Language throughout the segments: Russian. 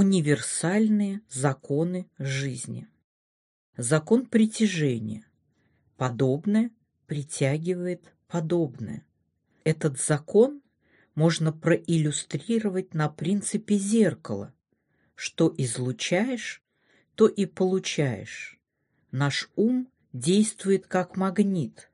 Универсальные законы жизни. Закон притяжения. Подобное притягивает подобное. Этот закон можно проиллюстрировать на принципе зеркала. Что излучаешь, то и получаешь. Наш ум действует как магнит.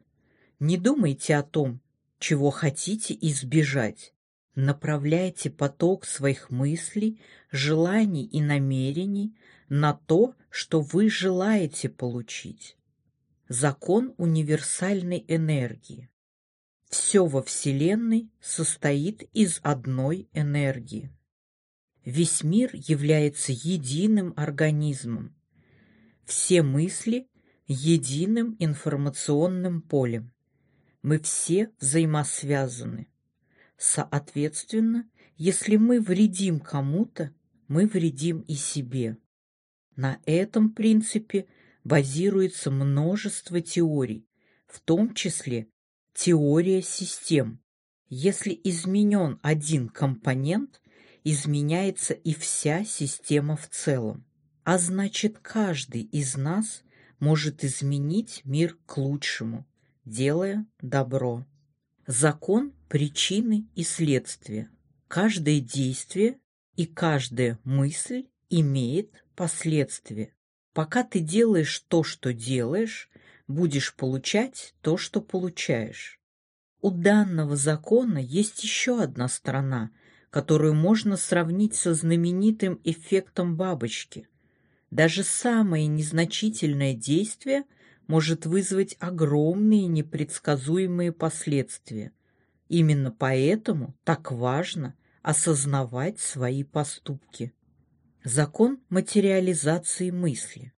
Не думайте о том, чего хотите избежать. Направляйте поток своих мыслей, желаний и намерений на то, что вы желаете получить. Закон универсальной энергии. Все во Вселенной состоит из одной энергии. Весь мир является единым организмом. Все мысли – единым информационным полем. Мы все взаимосвязаны. Соответственно, если мы вредим кому-то, мы вредим и себе. На этом принципе базируется множество теорий, в том числе теория систем. Если изменен один компонент, изменяется и вся система в целом. А значит, каждый из нас может изменить мир к лучшему, делая добро. Закон причины и следствия. Каждое действие и каждая мысль имеет последствия. Пока ты делаешь то, что делаешь, будешь получать то, что получаешь. У данного закона есть еще одна сторона – которую можно сравнить со знаменитым эффектом бабочки. Даже самое незначительное действие может вызвать огромные непредсказуемые последствия. Именно поэтому так важно осознавать свои поступки. Закон материализации мысли.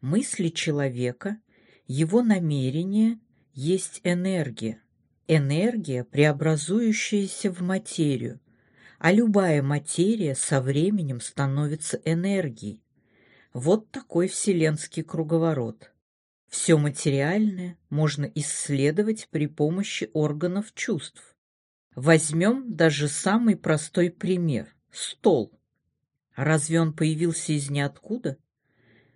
Мысли человека, его намерение есть энергия. Энергия, преобразующаяся в материю, а любая материя со временем становится энергией. Вот такой вселенский круговорот. Все материальное можно исследовать при помощи органов чувств. Возьмем даже самый простой пример – стол. Разве он появился из ниоткуда?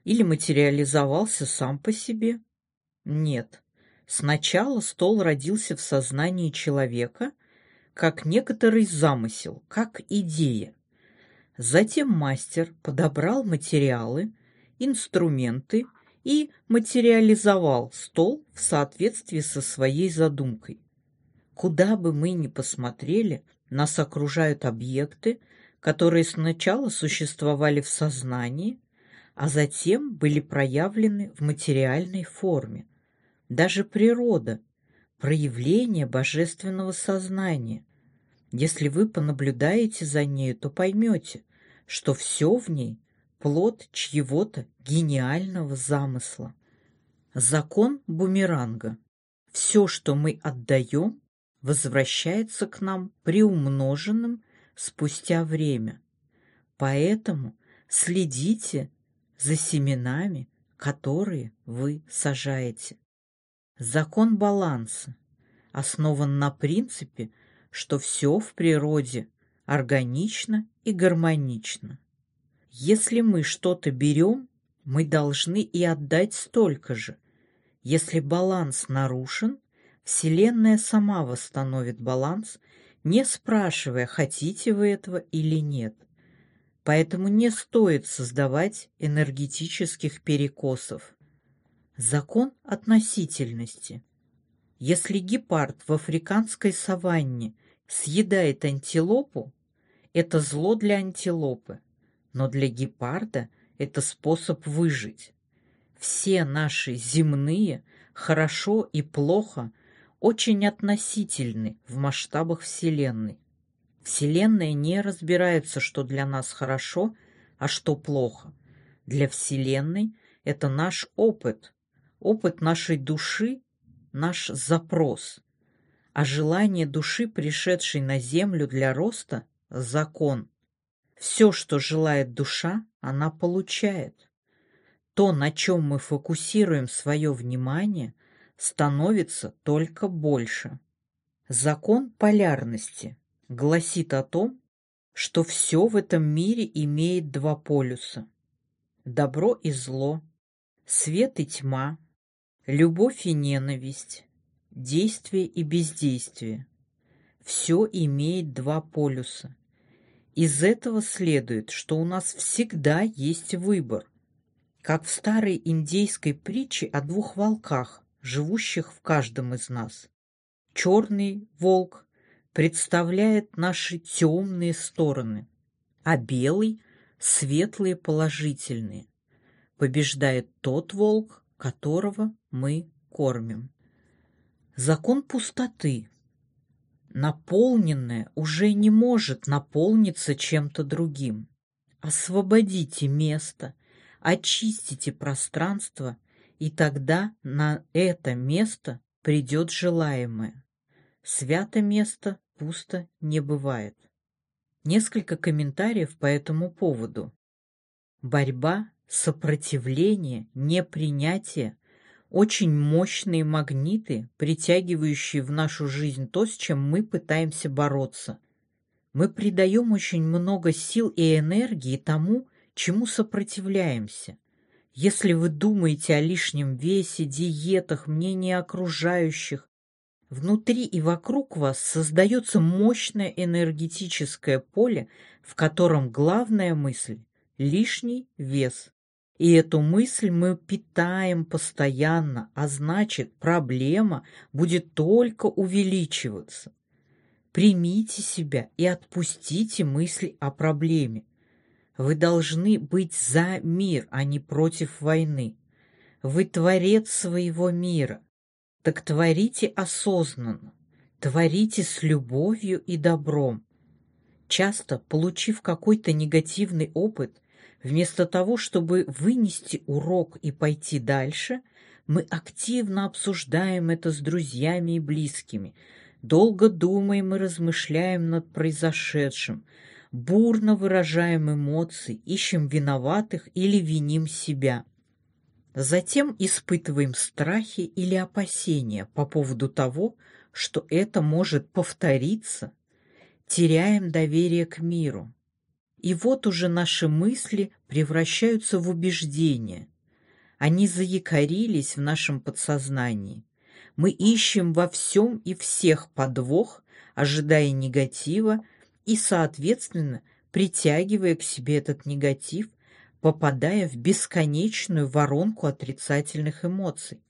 Или материализовался сам по себе? Нет. Сначала стол родился в сознании человека – как некоторый замысел, как идея. Затем мастер подобрал материалы, инструменты и материализовал стол в соответствии со своей задумкой. Куда бы мы ни посмотрели, нас окружают объекты, которые сначала существовали в сознании, а затем были проявлены в материальной форме. Даже природа проявление божественного сознания. Если вы понаблюдаете за нею, то поймете, что все в ней – плод чьего-то гениального замысла. Закон бумеранга. Все, что мы отдаем, возвращается к нам приумноженным спустя время. Поэтому следите за семенами, которые вы сажаете. Закон баланса основан на принципе, что все в природе органично и гармонично. Если мы что-то берем, мы должны и отдать столько же. Если баланс нарушен, Вселенная сама восстановит баланс, не спрашивая, хотите вы этого или нет. Поэтому не стоит создавать энергетических перекосов. Закон относительности. Если гепард в африканской саванне съедает антилопу, это зло для антилопы, но для гепарда это способ выжить. Все наши земные хорошо и плохо очень относительны в масштабах Вселенной. Вселенная не разбирается, что для нас хорошо, а что плохо. Для Вселенной это наш опыт, Опыт нашей души — наш запрос, а желание души, пришедшей на землю для роста — закон. Все, что желает душа, она получает. То, на чем мы фокусируем свое внимание, становится только больше. Закон полярности гласит о том, что все в этом мире имеет два полюса – добро и зло, свет и тьма, любовь и ненависть, действие и бездействие. Все имеет два полюса. Из этого следует, что у нас всегда есть выбор, как в старой индейской притче о двух волках, живущих в каждом из нас. Черный волк представляет наши темные стороны, а белый — светлые положительные. Побеждает тот волк, которого мы кормим. Закон пустоты. Наполненное уже не может наполниться чем-то другим. Освободите место — очистите пространство, и тогда на это место придет желаемое. Свято место пусто не бывает. Несколько комментариев по этому поводу. Борьба, сопротивление, непринятие – очень мощные магниты, притягивающие в нашу жизнь то, с чем мы пытаемся бороться. Мы придаем очень много сил и энергии тому, чему сопротивляемся. Если вы думаете о лишнем весе, диетах, мнении окружающих, внутри и вокруг вас создается мощное энергетическое поле, в котором главная мысль – лишний вес. И эту мысль мы питаем постоянно, а значит, проблема будет только увеличиваться. Примите себя и отпустите мысли о проблеме. Вы должны быть за мир, а не против войны. Вы творец своего мира. Так творите осознанно, творите с любовью и добром. Часто, получив какой-то негативный опыт, вместо того, чтобы вынести урок и пойти дальше, мы активно обсуждаем это с друзьями и близкими, долго думаем и размышляем над произошедшим – бурно выражаем эмоции, ищем виноватых или виним себя. Затем испытываем страхи или опасения по поводу того, что это может повториться, теряем доверие к миру. И вот уже наши мысли превращаются в убеждения. Они заякорились в нашем подсознании. Мы ищем во всем и всех подвох, ожидая негатива и, соответственно, притягивая к себе этот негатив, попадая в бесконечную воронку отрицательных эмоций.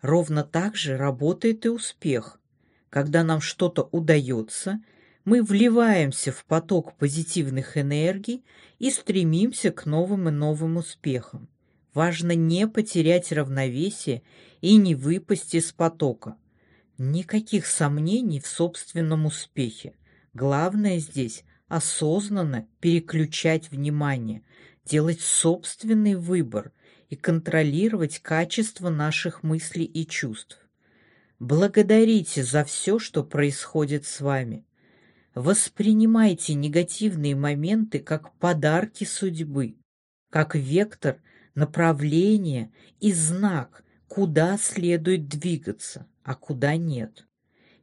Ровно так же работает и успех. Когда нам что-то удается, мы вливаемся в поток позитивных энергий и стремимся к новым и новым успехам. Важно не потерять равновесие и не выпасть из потока. Никаких сомнений в собственном успехе. Главное здесь осознанно переключать внимание, делать собственный выбор и контролировать качество наших мыслей и чувств. Благодарите за все, что происходит с вами. Воспринимайте негативные моменты как подарки судьбы, как вектор, направление и знак, куда следует двигаться, а куда нет.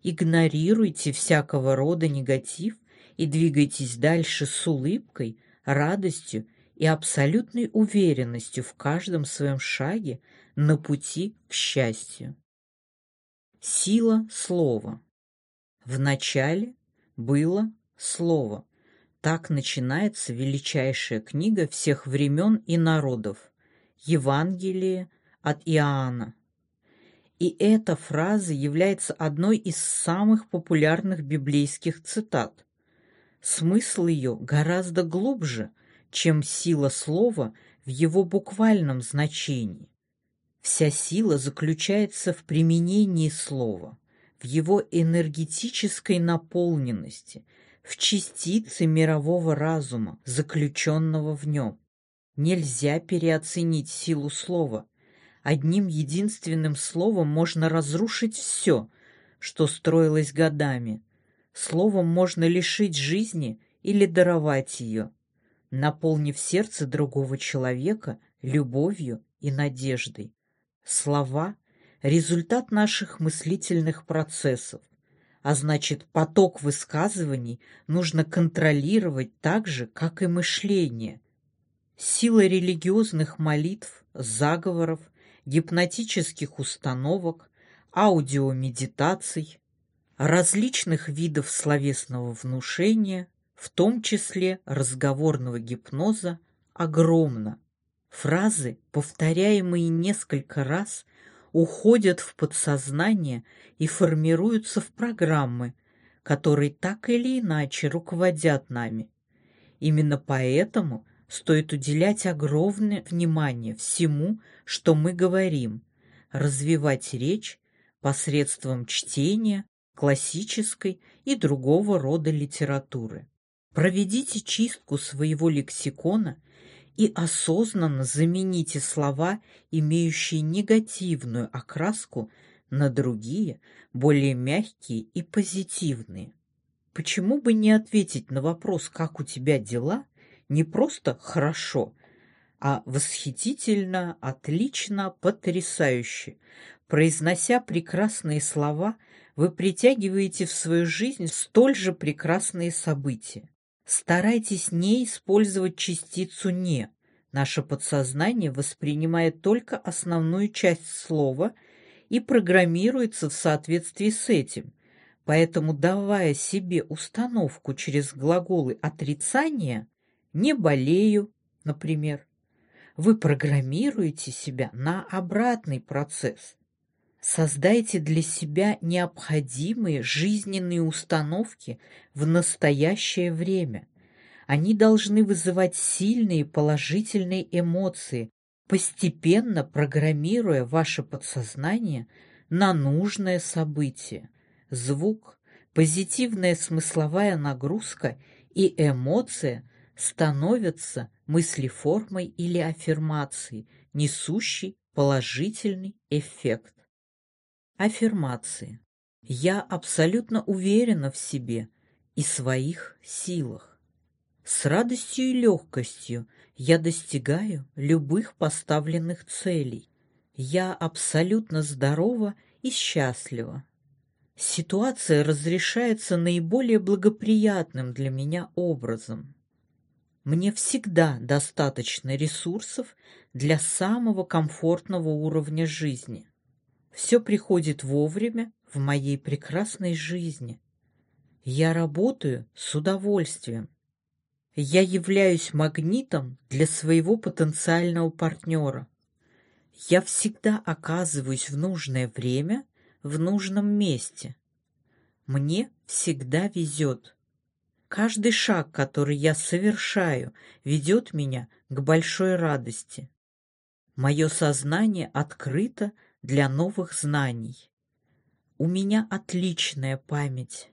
Игнорируйте всякого рода негатив и двигайтесь дальше с улыбкой, радостью и абсолютной уверенностью в каждом своем шаге на пути к счастью. Сила слова. В начале было слово. Так начинается величайшая книга всех времен и народов – Евангелие от Иоанна. И эта фраза является одной из самых популярных библейских цитат. Смысл ее гораздо глубже, чем сила слова в его буквальном значении. Вся сила заключается в применении слова, в его энергетической наполненности, в частице мирового разума, заключенного в нем. Нельзя переоценить силу слова – Одним единственным словом можно разрушить все, что строилось годами. Словом можно лишить жизни или даровать ее, наполнив сердце другого человека любовью и надеждой. Слова — результат наших мыслительных процессов. а значит, поток высказываний нужно контролировать так же, как и мышление. Сила религиозных молитв, заговоров, гипнотических установок, аудиомедитаций, различных видов словесного внушения, в том числе разговорного гипноза, огромна. Фразы, повторяемые несколько раз, уходят в подсознание и формируются в программы, которые так или иначе руководят нами. Именно поэтому стоит уделять огромное внимание всему, что мы говорим, развивать речь посредством чтения, классической и другого рода литературы. Проведите чистку своего лексикона и осознанно замените слова, имеющие негативную окраску, на другие, более мягкие и позитивные. Почему бы не ответить на вопрос «как у тебя дела?» не просто «хорошо», а восхитительно, отлично, потрясающе. Произнося прекрасные слова, вы притягиваете в свою жизнь столь же прекрасные события. Старайтесь не использовать частицу «не». Наше подсознание воспринимает только основную часть слова и программируется в соответствии с этим. Поэтому, давая себе установку через глаголы отрицания «не болею», например, вы программируете себя на обратный процесс. Создайте для себя необходимые жизненные установки в настоящее время. Они должны вызывать сильные положительные эмоции, постепенно программируя ваше подсознание на нужное событие. Звук, позитивная смысловая нагрузка и эмоция становятся мыслеформой или аффирмацией, несущей положительный эффект. Аффирмации. Я абсолютно уверена в себе и своих силах. С радостью и легкостью я достигаю любых поставленных целей. Я абсолютно здорова и счастлива. Ситуация разрешается наиболее благоприятным для меня образом. Мне всегда достаточно ресурсов для самого комфортного уровня жизни. Все приходит вовремя в моей прекрасной жизни. Я работаю с удовольствием. Я являюсь магнитом для своего потенциального партнера. Я всегда оказываюсь в нужное время в нужном месте. Мне всегда везет. Каждый шаг, который я совершаю, ведет меня к большой радости. Мое сознание открыто для новых знаний. У меня отличная память.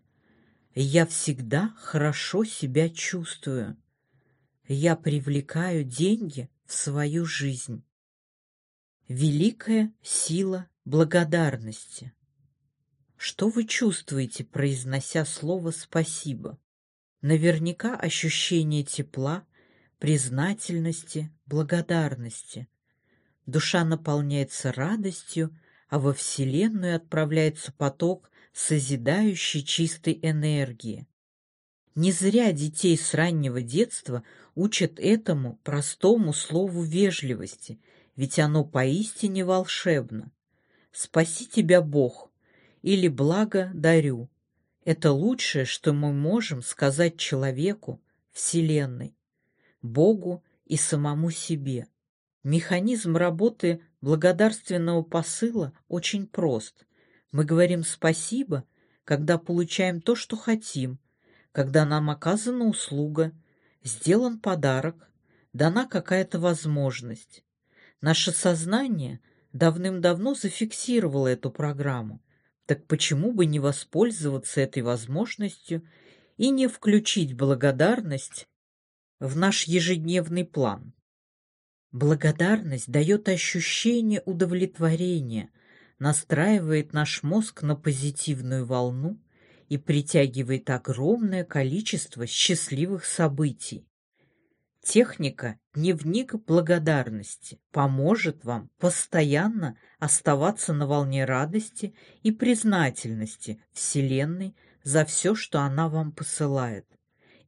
Я всегда хорошо себя чувствую. Я привлекаю деньги в свою жизнь. Великая сила благодарности. Что вы чувствуете, произнося слово «спасибо»? Наверняка ощущение тепла, признательности, благодарности. Душа наполняется радостью, а во Вселенную отправляется поток созидающей чистой энергии. Не зря детей с раннего детства учат этому простому слову вежливости, ведь оно поистине волшебно. «Спаси тебя, Бог!» или «Благо дарю». Это лучшее, что мы можем сказать человеку, Вселенной, Богу и самому себе. Механизм работы благодарственного посыла очень прост. Мы говорим «спасибо», когда получаем то, что хотим, когда нам оказана услуга, сделан подарок, дана какая-то возможность. Наше сознание давным-давно зафиксировало эту программу. Так почему бы не воспользоваться этой возможностью и не включить благодарность в наш ежедневный план? Благодарность дает ощущение удовлетворения, настраивает наш мозг на позитивную волну и притягивает огромное количество счастливых событий. Техника «Дневник благодарности» поможет вам постоянно оставаться на волне радости и признательности Вселенной за все, что она вам посылает.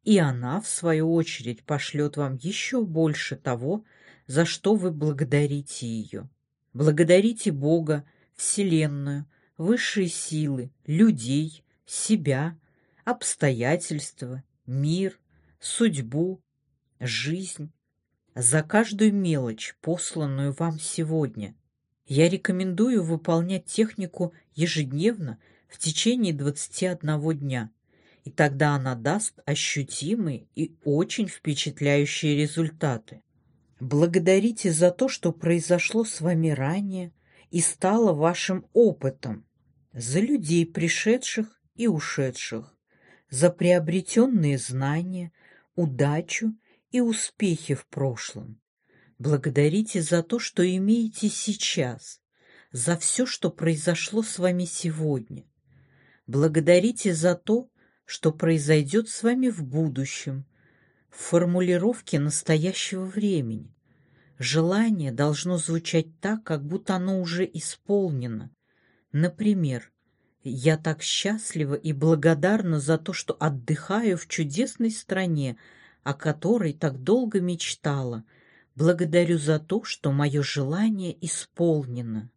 И она, в свою очередь, пошлет вам еще больше того, за что вы благодарите ее. Благодарите Бога, Вселенную, высшие силы, людей, себя, обстоятельства, мир, судьбу, жизнь, за каждую мелочь, посланную вам сегодня. Я рекомендую выполнять технику ежедневно в течение 21 дня, и тогда она даст ощутимые и очень впечатляющие результаты. Благодарите за то, что произошло с вами ранее и стало вашим опытом, за людей, пришедших и ушедших, за приобретенные знания, удачу и успехи в прошлом. Благодарите за то, что имеете сейчас, за все, что произошло с вами сегодня. Благодарите за то, что произойдет с вами в будущем, в формулировке настоящего времени. Желание должно звучать так, как будто оно уже исполнено. Например, «Я так счастлива и благодарна за то, что отдыхаю в чудесной стране, о которой так долго мечтала. Благодарю за то, что мое желание исполнено».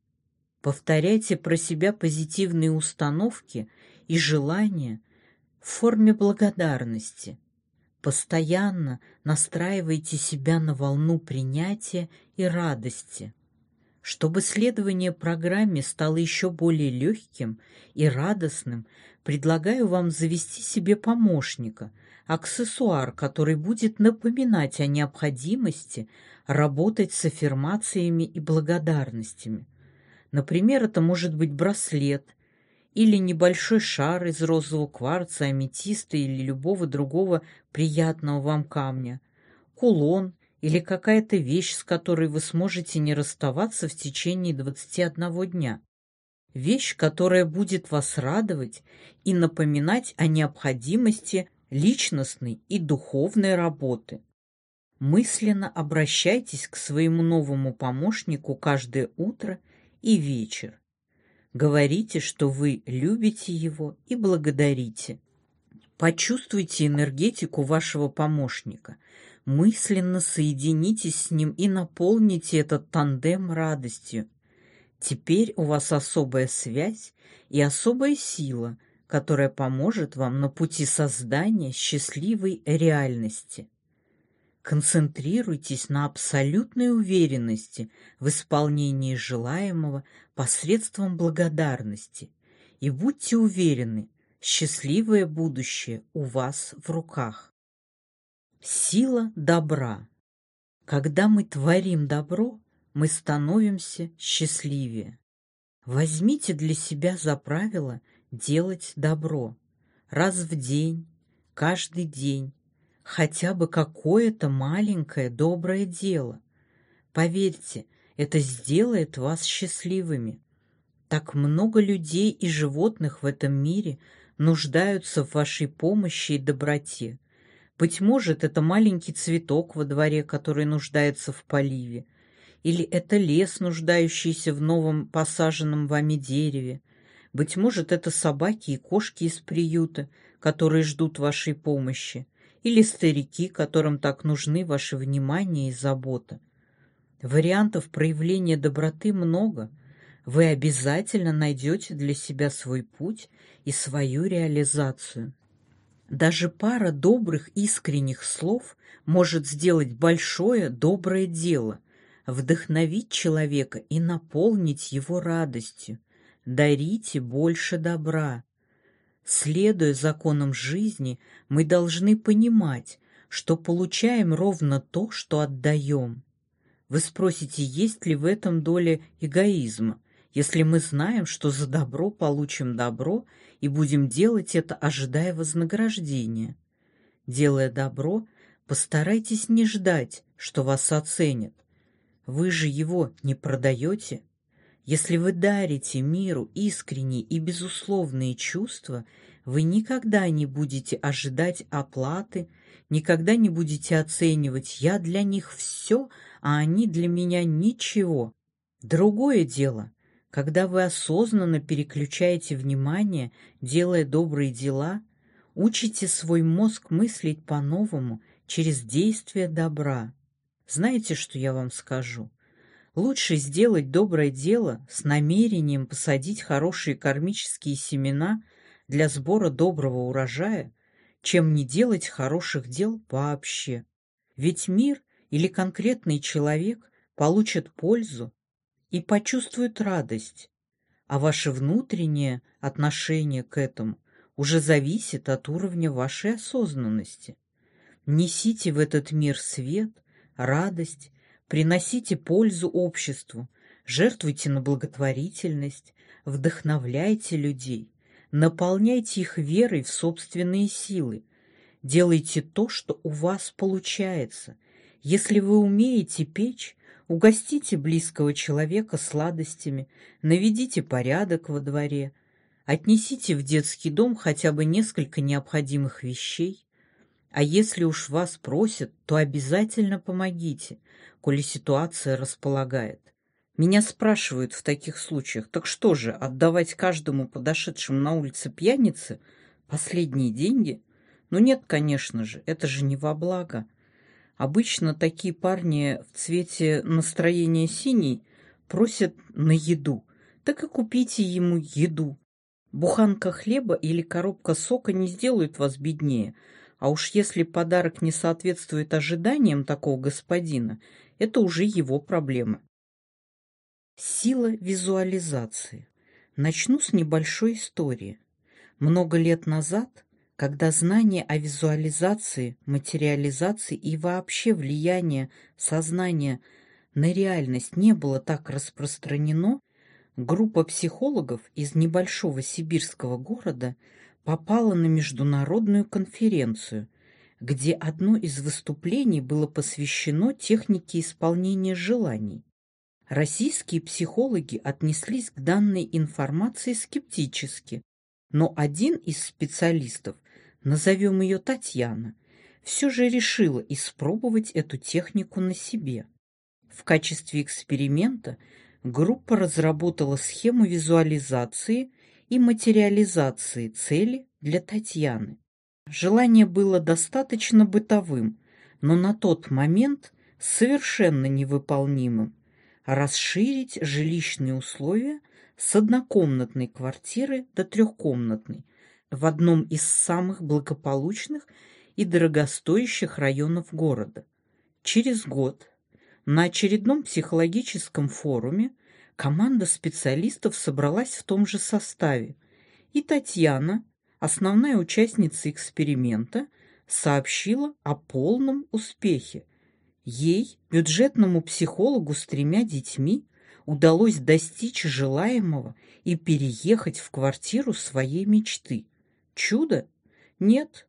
Повторяйте про себя позитивные установки и желания – в форме благодарности. Постоянно настраивайте себя на волну принятия и радости. Чтобы следование программе стало еще более легким и радостным, предлагаю вам завести себе помощника, аксессуар, который будет напоминать о необходимости работать с аффирмациями и благодарностями. Например, это может быть браслет – или небольшой шар из розового кварца, аметиста или любого другого приятного вам камня, кулон или какая-то вещь, с которой вы сможете не расставаться в течение 21 дня. Вещь, которая будет вас радовать и напоминать о необходимости личностной и духовной работы. Мысленно обращайтесь к своему новому помощнику каждое утро и вечер. Говорите, что вы любите его и благодарите. Почувствуйте энергетику вашего помощника. Мысленно соединитесь с ним и наполните этот тандем радостью. Теперь у вас особая связь и особая сила, которая поможет вам на пути создания счастливой реальности. Концентрируйтесь на абсолютной уверенности в исполнении желаемого посредством благодарности и будьте уверены, счастливое будущее у вас в руках. Сила добра. Когда мы творим добро, мы становимся счастливее. Возьмите для себя за правило делать добро раз в день, каждый день, хотя бы какое-то маленькое доброе дело. Поверьте, это сделает вас счастливыми. Так много людей и животных в этом мире нуждаются в вашей помощи и доброте. Быть может, это маленький цветок во дворе, который нуждается в поливе, или это лес, нуждающийся в новом посаженном вами дереве. Быть может, это собаки и кошки из приюта, которые ждут вашей помощи или старики, которым так нужны ваше внимание и забота. Вариантов проявления доброты много. Вы обязательно найдете для себя свой путь и свою реализацию. Даже пара добрых искренних слов может сделать большое доброе дело, вдохновить человека и наполнить его радостью. Дарите больше добра. Следуя законам жизни, мы должны понимать, что получаем ровно то, что отдаем. Вы спросите, есть ли в этом доля эгоизма, если мы знаем, что за добро получим добро и будем делать это, ожидая вознаграждения. Делая добро, постарайтесь не ждать, что вас оценят. Вы же его не продаете. Если вы дарите миру искренние и безусловные чувства, вы никогда не будете ожидать оплаты, никогда не будете оценивать «я для них все, а они для меня ничего». Другое дело, когда вы осознанно переключаете внимание, делая добрые дела, учите свой мозг мыслить по-новому через действие добра. Знаете, что я вам скажу? Лучше сделать доброе дело с намерением посадить хорошие кармические семена для сбора доброго урожая, чем не делать хороших дел вообще. Ведь мир или конкретный человек получат пользу и почувствуют радость, а ваше внутреннее отношение к этому уже зависит от уровня вашей осознанности. Несите в этот мир свет, радость, приносите пользу обществу, жертвуйте на благотворительность, вдохновляйте людей, наполняйте их верой в собственные силы, делайте то, что у вас получается. Если вы умеете печь, угостите близкого человека сладостями, наведите порядок во дворе, отнесите в детский дом хотя бы несколько необходимых вещей. А если уж вас просят, то обязательно помогите, коли ситуация располагает. Меня спрашивают в таких случаях, так что же, отдавать каждому подошедшему на улице пьянице последние деньги? Ну нет, конечно же, это же не во благо. Обычно такие парни в цвете настроения синий просят на еду. Так и купите ему еду. Буханка хлеба или коробка сока не сделают вас беднее. А уж если подарок не соответствует ожиданиям такого господина, это уже его проблемы. Сила визуализации. Начну с небольшой истории. Много лет назад когда знание о визуализации, материализации и вообще влияние сознания на реальность не было так распространено, группа психологов из небольшого сибирского города попала на международную конференцию, где одно из выступлений было посвящено технике исполнения желаний. Российские психологи отнеслись к данной информации скептически, но один из специалистов – назовем ее Татьяна, все же решила испробовать эту технику на себе. В качестве эксперимента группа разработала схему визуализации и материализации цели для Татьяны. Желание было достаточно бытовым, но на тот момент совершенно невыполнимым – расширить жилищные условия с однокомнатной квартиры до трехкомнатной в одном из самых благополучных и дорогостоящих районов города. Через год на очередном психологическом форуме команда специалистов собралась в том же составе, и Татьяна, основная участница эксперимента, сообщила о полном успехе. Ей, бюджетному психологу с тремя детьми, удалось достичь желаемого и переехать в квартиру своей мечты. Чудо? Нет.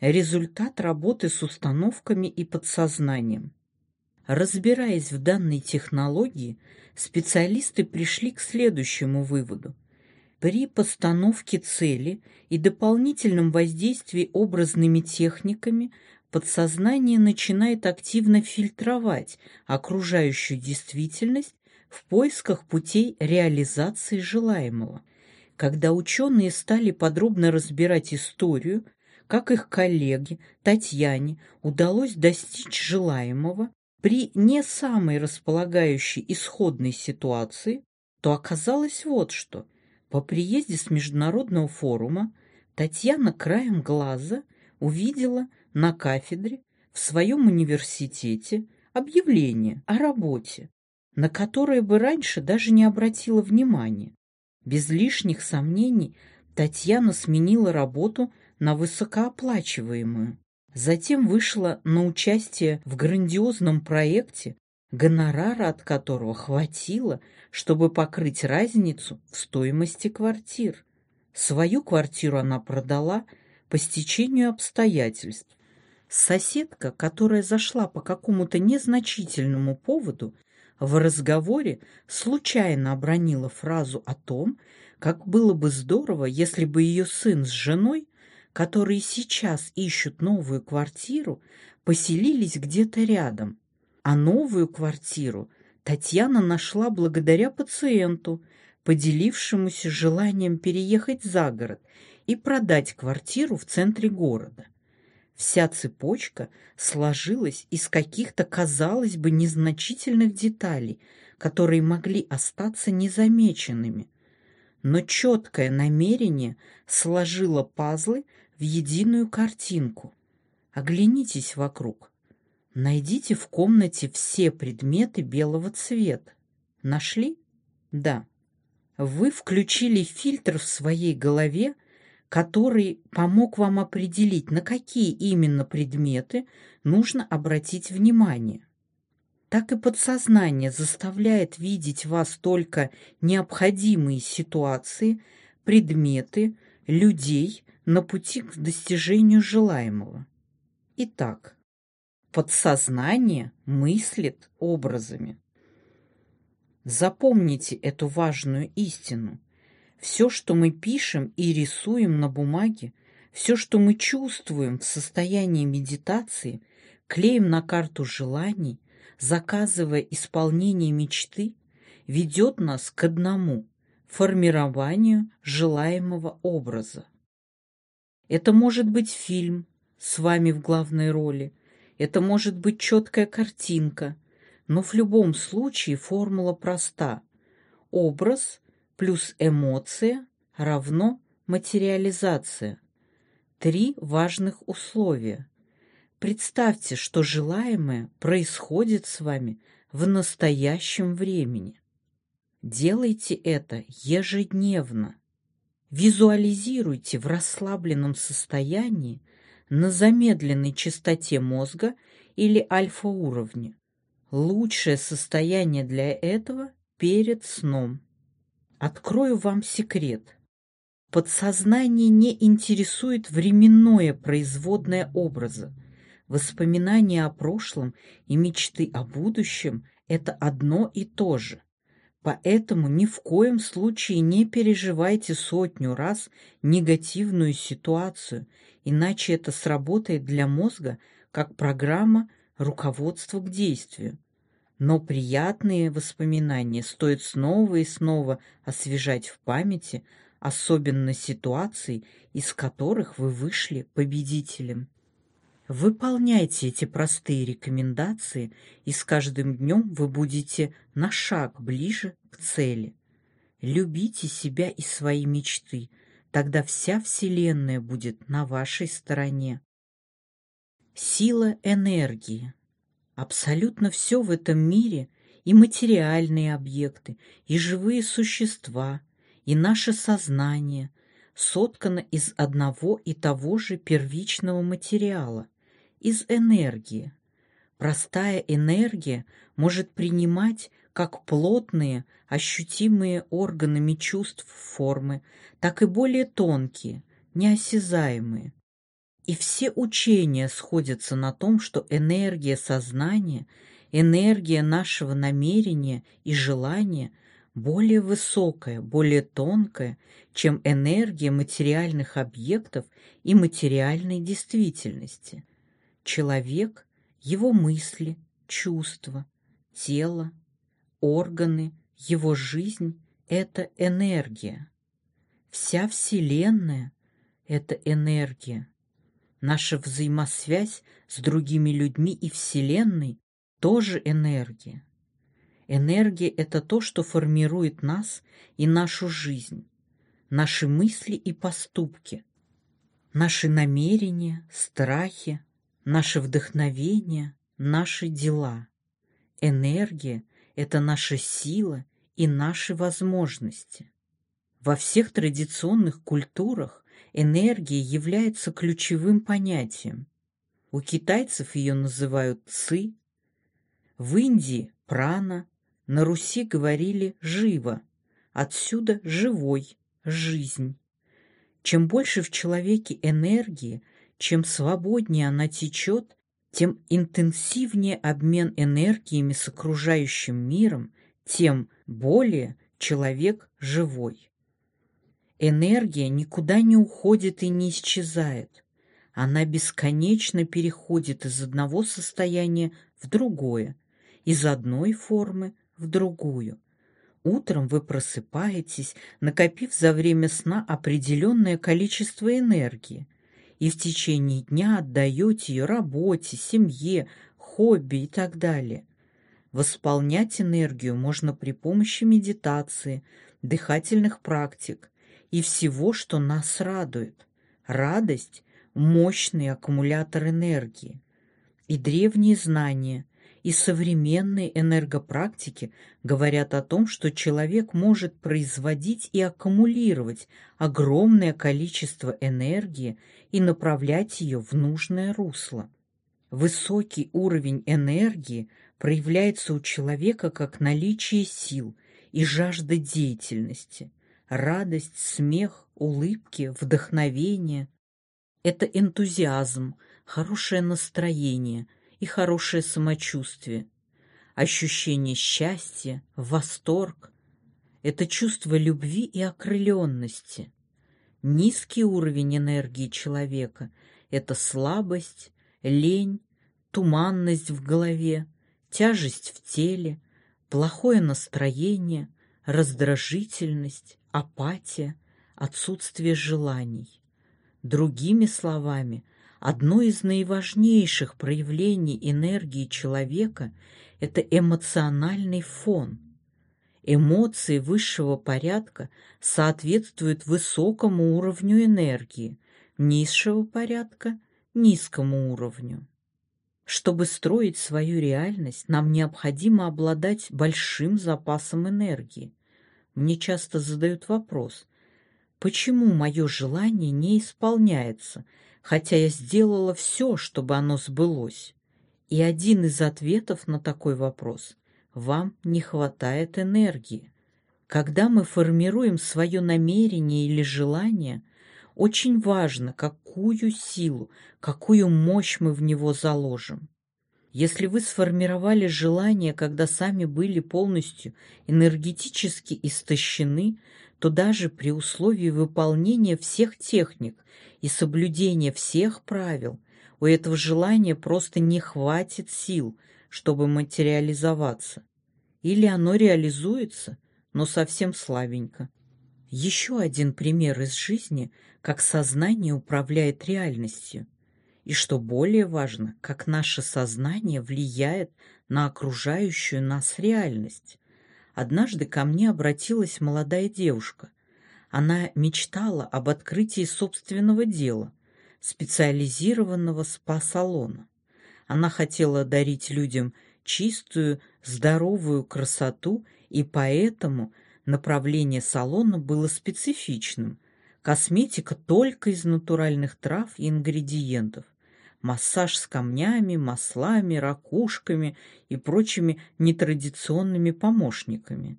Результат работы с установками и подсознанием. Разбираясь в данной технологии, специалисты пришли к следующему выводу. При постановке цели и дополнительном воздействии образными техниками подсознание начинает активно фильтровать окружающую действительность в поисках путей реализации желаемого – когда ученые стали подробно разбирать историю, как их коллеге Татьяне удалось достичь желаемого при не самой располагающей исходной ситуации, то оказалось вот что. По приезде с международного форума Татьяна краем глаза увидела на кафедре в своем университете объявление о работе, на которое бы раньше даже не обратила внимания. Без лишних сомнений Татьяна сменила работу на высокооплачиваемую. Затем вышла на участие в грандиозном проекте, гонорара от которого хватило, чтобы покрыть разницу в стоимости квартир. Свою квартиру она продала по стечению обстоятельств. Соседка, которая зашла по какому-то незначительному поводу, в разговоре случайно обронила фразу о том, как было бы здорово, если бы ее сын с женой, которые сейчас ищут новую квартиру, поселились где-то рядом. А новую квартиру Татьяна нашла благодаря пациенту, поделившемуся желанием переехать за город и продать квартиру в центре города. Вся цепочка сложилась из каких-то, казалось бы, незначительных деталей, которые могли остаться незамеченными. Но четкое намерение сложило пазлы в единую картинку. Оглянитесь вокруг. Найдите в комнате все предметы белого цвета. Нашли? Да. Вы включили фильтр в своей голове, который помог вам определить, на какие именно предметы нужно обратить внимание. Так и подсознание заставляет видеть вас только необходимые ситуации, предметы, людей на пути к достижению желаемого. Итак, подсознание мыслит образами. Запомните эту важную истину. Все, что мы пишем и рисуем на бумаге, все, что мы чувствуем в состоянии медитации, клеим на карту желаний, заказывая исполнение мечты, ведет нас к одному – формированию желаемого образа. Это может быть фильм с вами в главной роли, это может быть четкая картинка, но в любом случае формула проста. Образ плюс эмоция равно материализация. Три важных условия. Представьте, что желаемое происходит с вами в настоящем времени. Делайте это ежедневно. Визуализируйте в расслабленном состоянии на замедленной частоте мозга или альфа-уровне. Лучшее состояние для этого перед сном. Открою вам секрет. Подсознание не интересует временное производное образа. Воспоминания о прошлом и мечты о будущем – это одно и то же. Поэтому ни в коем случае не переживайте сотню раз негативную ситуацию, иначе это сработает для мозга как программа руководства к действию. Но приятные воспоминания стоит снова и снова освежать в памяти, особенно ситуаций, из которых вы вышли победителем. Выполняйте эти простые рекомендации, и с каждым днем вы будете на шаг ближе к цели. Любите себя и свои мечты, тогда вся Вселенная будет на вашей стороне. Сила энергии. Абсолютно все в этом мире, и материальные объекты, и живые существа, и наше сознание соткано из одного и того же первичного материала, из энергии. Простая энергия может принимать как плотные, ощутимые органами чувств формы, так и более тонкие, неосязаемые, и все учения сходятся на том, что энергия сознания, энергия нашего намерения и желания более высокая, более тонкая, чем энергия материальных объектов и материальной действительности. Человек, его мысли, чувства, тело, органы, его жизнь — это энергия. Вся Вселенная — это энергия. Наша взаимосвязь с другими людьми и Вселенной тоже энергия. Энергия — это то, что формирует нас и нашу жизнь, наши мысли и поступки, наши намерения, страхи, наше вдохновение, наши дела. Энергия — это наша сила и наши возможности. Во всех традиционных культурах энергия является ключевым понятием. У китайцев ее называют ци, в Индии – прана, на Руси говорили «живо», отсюда «живой», «жизнь». Чем больше в человеке энергии, чем свободнее она течет, тем интенсивнее обмен энергиями с окружающим миром, тем более человек живой. Энергия никуда не уходит и не исчезает. Она бесконечно переходит из одного состояния в другое, из одной формы в другую. Утром вы просыпаетесь, накопив за время сна определенное количество энергии, и в течение дня отдаете ее работе, семье, хобби и так далее. Восполнять энергию можно при помощи медитации, дыхательных практик и всего, что нас радует. Радость – мощный аккумулятор энергии. И древние знания, и современные энергопрактики говорят о том, что человек может производить и аккумулировать огромное количество энергии и направлять ее в нужное русло. Высокий уровень энергии проявляется у человека как наличие сил и жажда деятельности, радость, смех, улыбки, вдохновение. Это энтузиазм, хорошее настроение и хорошее самочувствие, ощущение счастья, восторг. Это чувство любви и окрыленности. Низкий уровень энергии человека – это слабость, лень, туманность в голове, тяжесть в теле, плохое настроение, раздражительность, апатия, отсутствие желаний. Другими словами, одно из наиважнейших проявлений энергии человека – это эмоциональный фон. Эмоции высшего порядка соответствуют высокому уровню энергии, низшего порядка – низкому уровню. Чтобы строить свою реальность, нам необходимо обладать большим запасом энергии. Мне часто задают вопрос, почему мое желание не исполняется, хотя я сделала все, чтобы оно сбылось? И один из ответов на такой вопрос – вам не хватает энергии. Когда мы формируем свое намерение или желание, очень важно, какую силу, какую мощь мы в него заложим. Если вы сформировали желание, когда сами были полностью энергетически истощены, то даже при условии выполнения всех техник и соблюдения всех правил у этого желания просто не хватит сил, чтобы материализоваться. Или оно реализуется, но совсем слабенько. Еще один пример из жизни, как сознание управляет реальностью. И что более важно, как наше сознание влияет на окружающую нас реальность. Однажды ко мне обратилась молодая девушка. Она мечтала об открытии собственного дела, специализированного спа-салона. Она хотела дарить людям чистую, здоровую красоту, и поэтому – Направление салона было специфичным. Косметика только из натуральных трав и ингредиентов. Массаж с камнями, маслами, ракушками и прочими нетрадиционными помощниками.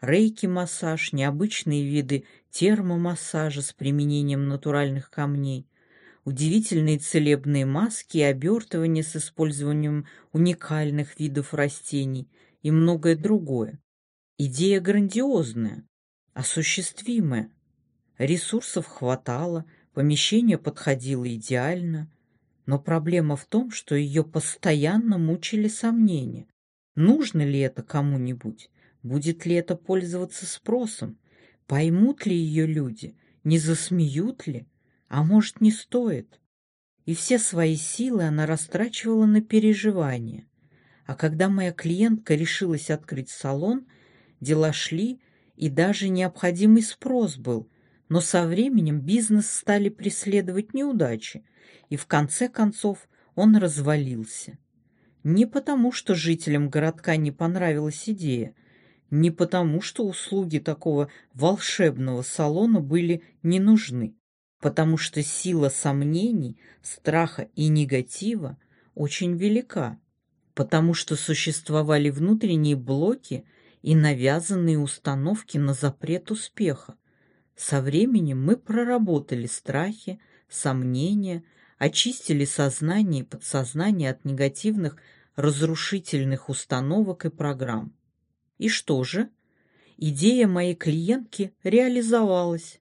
Рейки-массаж, необычные виды термомассажа с применением натуральных камней, удивительные целебные маски и обертывания с использованием уникальных видов растений и многое другое. Идея грандиозная, осуществимая. Ресурсов хватало, помещение подходило идеально, но проблема в том, что ее постоянно мучили сомнения. Нужно ли это кому-нибудь? Будет ли это пользоваться спросом? Поймут ли ее люди? Не засмеют ли? А может, не стоит? И все свои силы она растрачивала на переживания. А когда моя клиентка решилась открыть салон – дела шли, и даже необходимый спрос был, но со временем бизнес стали преследовать неудачи, и в конце концов он развалился. Не потому, что жителям городка не понравилась идея, не потому, что услуги такого волшебного салона были не нужны, потому что сила сомнений, страха и негатива очень велика, потому что существовали внутренние блоки – и навязанные установки на запрет успеха. Со временем мы проработали страхи, сомнения, очистили сознание и подсознание от негативных разрушительных установок и программ. И что же? Идея моей клиентки реализовалась.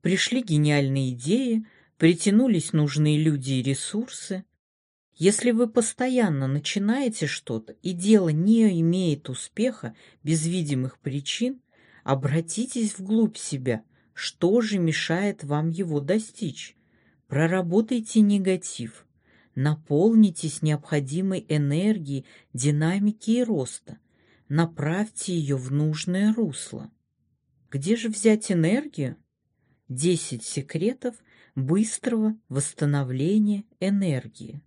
Пришли гениальные идеи, притянулись нужные люди и ресурсы. Если вы постоянно начинаете что-то, и дело не имеет успеха без видимых причин, обратитесь вглубь себя, что же мешает вам его достичь. Проработайте негатив, наполнитесь необходимой энергией, динамики и роста, направьте ее в нужное русло. Где же взять энергию? Десять секретов быстрого восстановления энергии.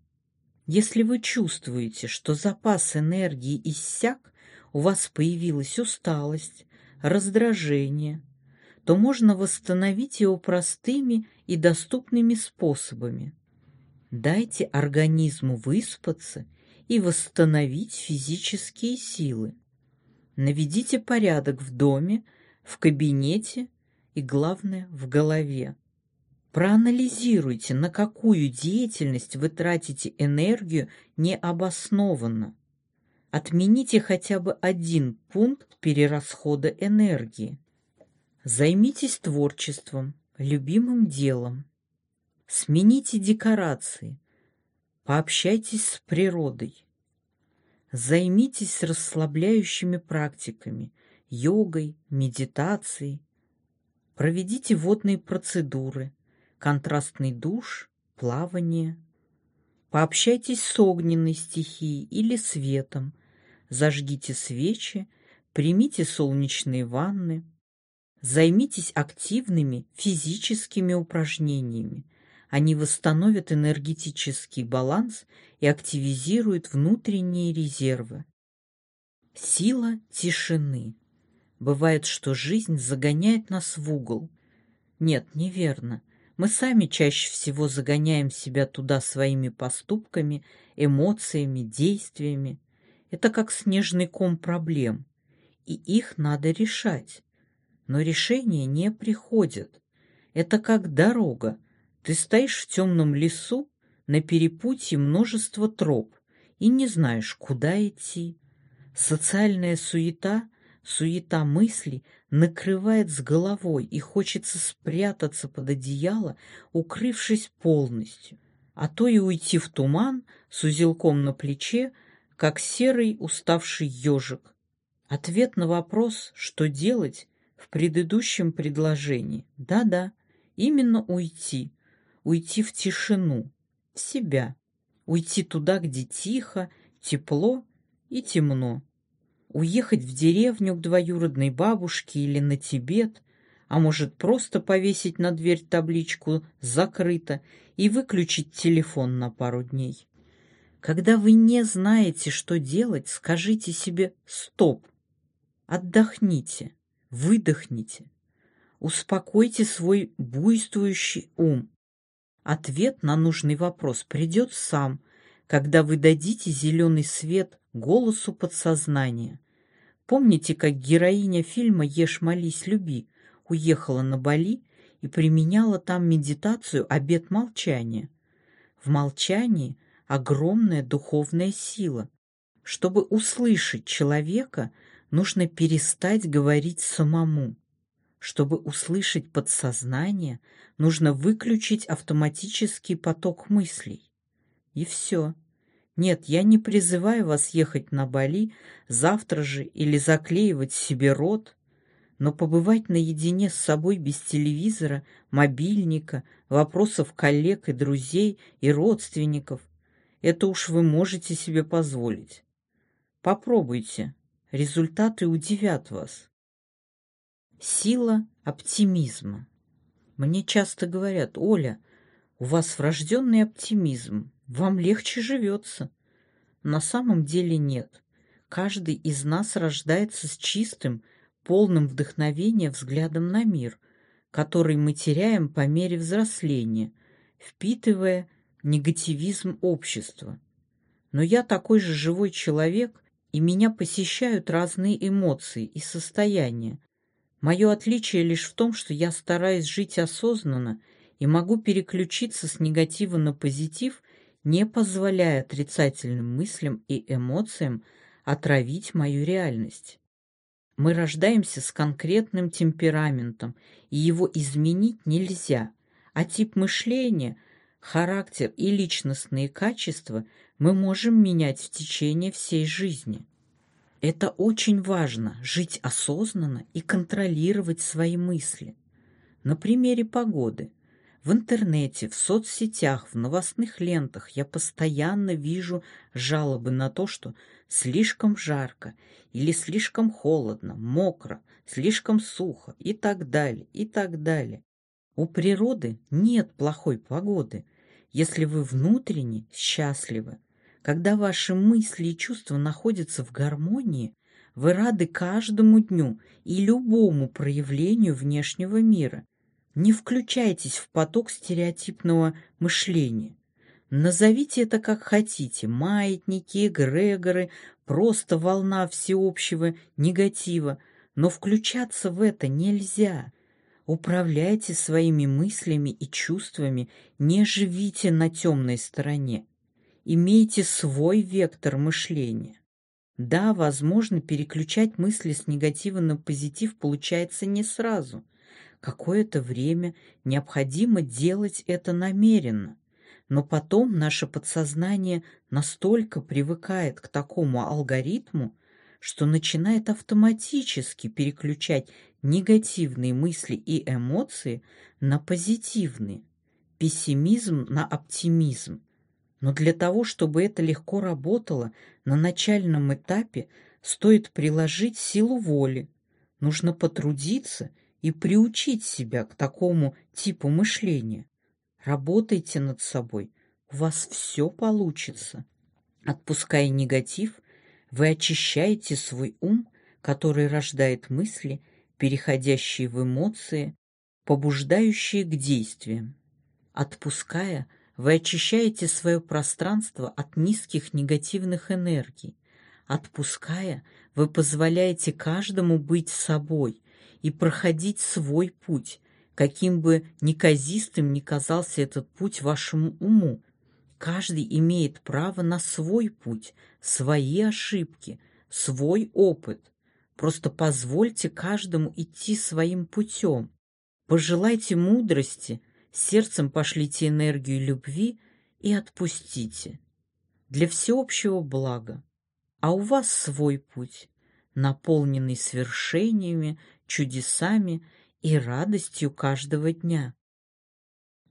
Если вы чувствуете, что запас энергии иссяк, у вас появилась усталость, раздражение, то можно восстановить его простыми и доступными способами. Дайте организму выспаться и восстановить физические силы. Наведите порядок в доме, в кабинете и, главное, в голове. Проанализируйте, на какую деятельность вы тратите энергию необоснованно. Отмените хотя бы один пункт перерасхода энергии. Займитесь творчеством, любимым делом. Смените декорации. Пообщайтесь с природой. Займитесь расслабляющими практиками, йогой, медитацией. Проведите водные процедуры, контрастный душ, плавание. Пообщайтесь с огненной стихией или светом. Зажгите свечи, примите солнечные ванны. Займитесь активными физическими упражнениями. Они восстановят энергетический баланс и активизируют внутренние резервы. Сила тишины. Бывает, что жизнь загоняет нас в угол. Нет, неверно. Мы сами чаще всего загоняем себя туда своими поступками, эмоциями, действиями. Это как снежный ком проблем, и их надо решать. Но решения не приходят. Это как дорога. Ты стоишь в темном лесу, на перепутье множество троп, и не знаешь, куда идти. Социальная суета Суета мыслей накрывает с головой, и хочется спрятаться под одеяло, укрывшись полностью, а то и уйти в туман с узелком на плече, как серый уставший ежик. Ответ на вопрос, что делать, в предыдущем предложении. Да-да, именно уйти. Уйти в тишину, в себя. Уйти туда, где тихо, тепло и темно уехать в деревню к двоюродной бабушке или на Тибет, а может просто повесить на дверь табличку «Закрыто» и выключить телефон на пару дней. Когда вы не знаете, что делать, скажите себе «стоп», отдохните, выдохните, успокойте свой буйствующий ум. Ответ на нужный вопрос придет сам, когда вы дадите зеленый свет голосу подсознания. Помните, как героиня фильма «Ешь, молись, люби» уехала на Бали и применяла там медитацию «Обет молчания»? В молчании огромная духовная сила. Чтобы услышать человека, нужно перестать говорить самому. Чтобы услышать подсознание, нужно выключить автоматический поток мыслей. И все. Нет, я не призываю вас ехать на Бали завтра же или заклеивать себе рот, но побывать наедине с собой без телевизора, мобильника, вопросов коллег и друзей и родственников – это уж вы можете себе позволить. Попробуйте, результаты удивят вас. Сила оптимизма. Мне часто говорят, Оля, у вас врожденный оптимизм, вам легче живется. На самом деле нет. Каждый из нас рождается с чистым, полным вдохновения взглядом на мир, который мы теряем по мере взросления, впитывая негативизм общества. Но я такой же живой человек, и меня посещают разные эмоции и состояния. Мое отличие лишь в том, что я стараюсь жить осознанно и могу переключиться с негатива на позитив, не позволяя отрицательным мыслям и эмоциям отравить мою реальность. Мы рождаемся с конкретным темпераментом, и его изменить нельзя, а тип мышления, характер и личностные качества мы можем менять в течение всей жизни. Это очень важно – жить осознанно и контролировать свои мысли. На примере погоды. В интернете, в соцсетях, в новостных лентах я постоянно вижу жалобы на то, что слишком жарко или слишком холодно, мокро, слишком сухо и так далее, и так далее. У природы нет плохой погоды, если вы внутренне счастливы. Когда ваши мысли и чувства находятся в гармонии, вы рады каждому дню и любому проявлению внешнего мира. Не включайтесь в поток стереотипного мышления. Назовите это как хотите – маятники, эгрегоры, просто волна всеобщего негатива, но включаться в это нельзя. Управляйте своими мыслями и чувствами, не живите на темной стороне. Имейте свой вектор мышления. Да, возможно, переключать мысли с негатива на позитив получается не сразу. Какое-то время необходимо делать это намеренно. Но потом наше подсознание настолько привыкает к такому алгоритму, что начинает автоматически переключать негативные мысли и эмоции на позитивные, пессимизм на оптимизм, но для того, чтобы это легко работало, на начальном этапе стоит приложить силу воли. Нужно потрудиться и приучить себя к такому типу мышления. Работайте над собой, у вас все получится. Отпуская негатив, вы очищаете свой ум, который рождает мысли, переходящие в эмоции, побуждающие к действиям. Отпуская – вы очищаете свое пространство от низких негативных энергий. Отпуская, вы позволяете каждому быть собой и проходить свой путь, каким бы неказистым ни казался этот путь вашему уму. Каждый имеет право на свой путь, свои ошибки, свой опыт. Просто позвольте каждому идти своим путем. Пожелайте мудрости – сердцем пошлите энергию любви и отпустите. Для всеобщего блага. А у вас свой путь, наполненный свершениями, чудесами и радостью каждого дня.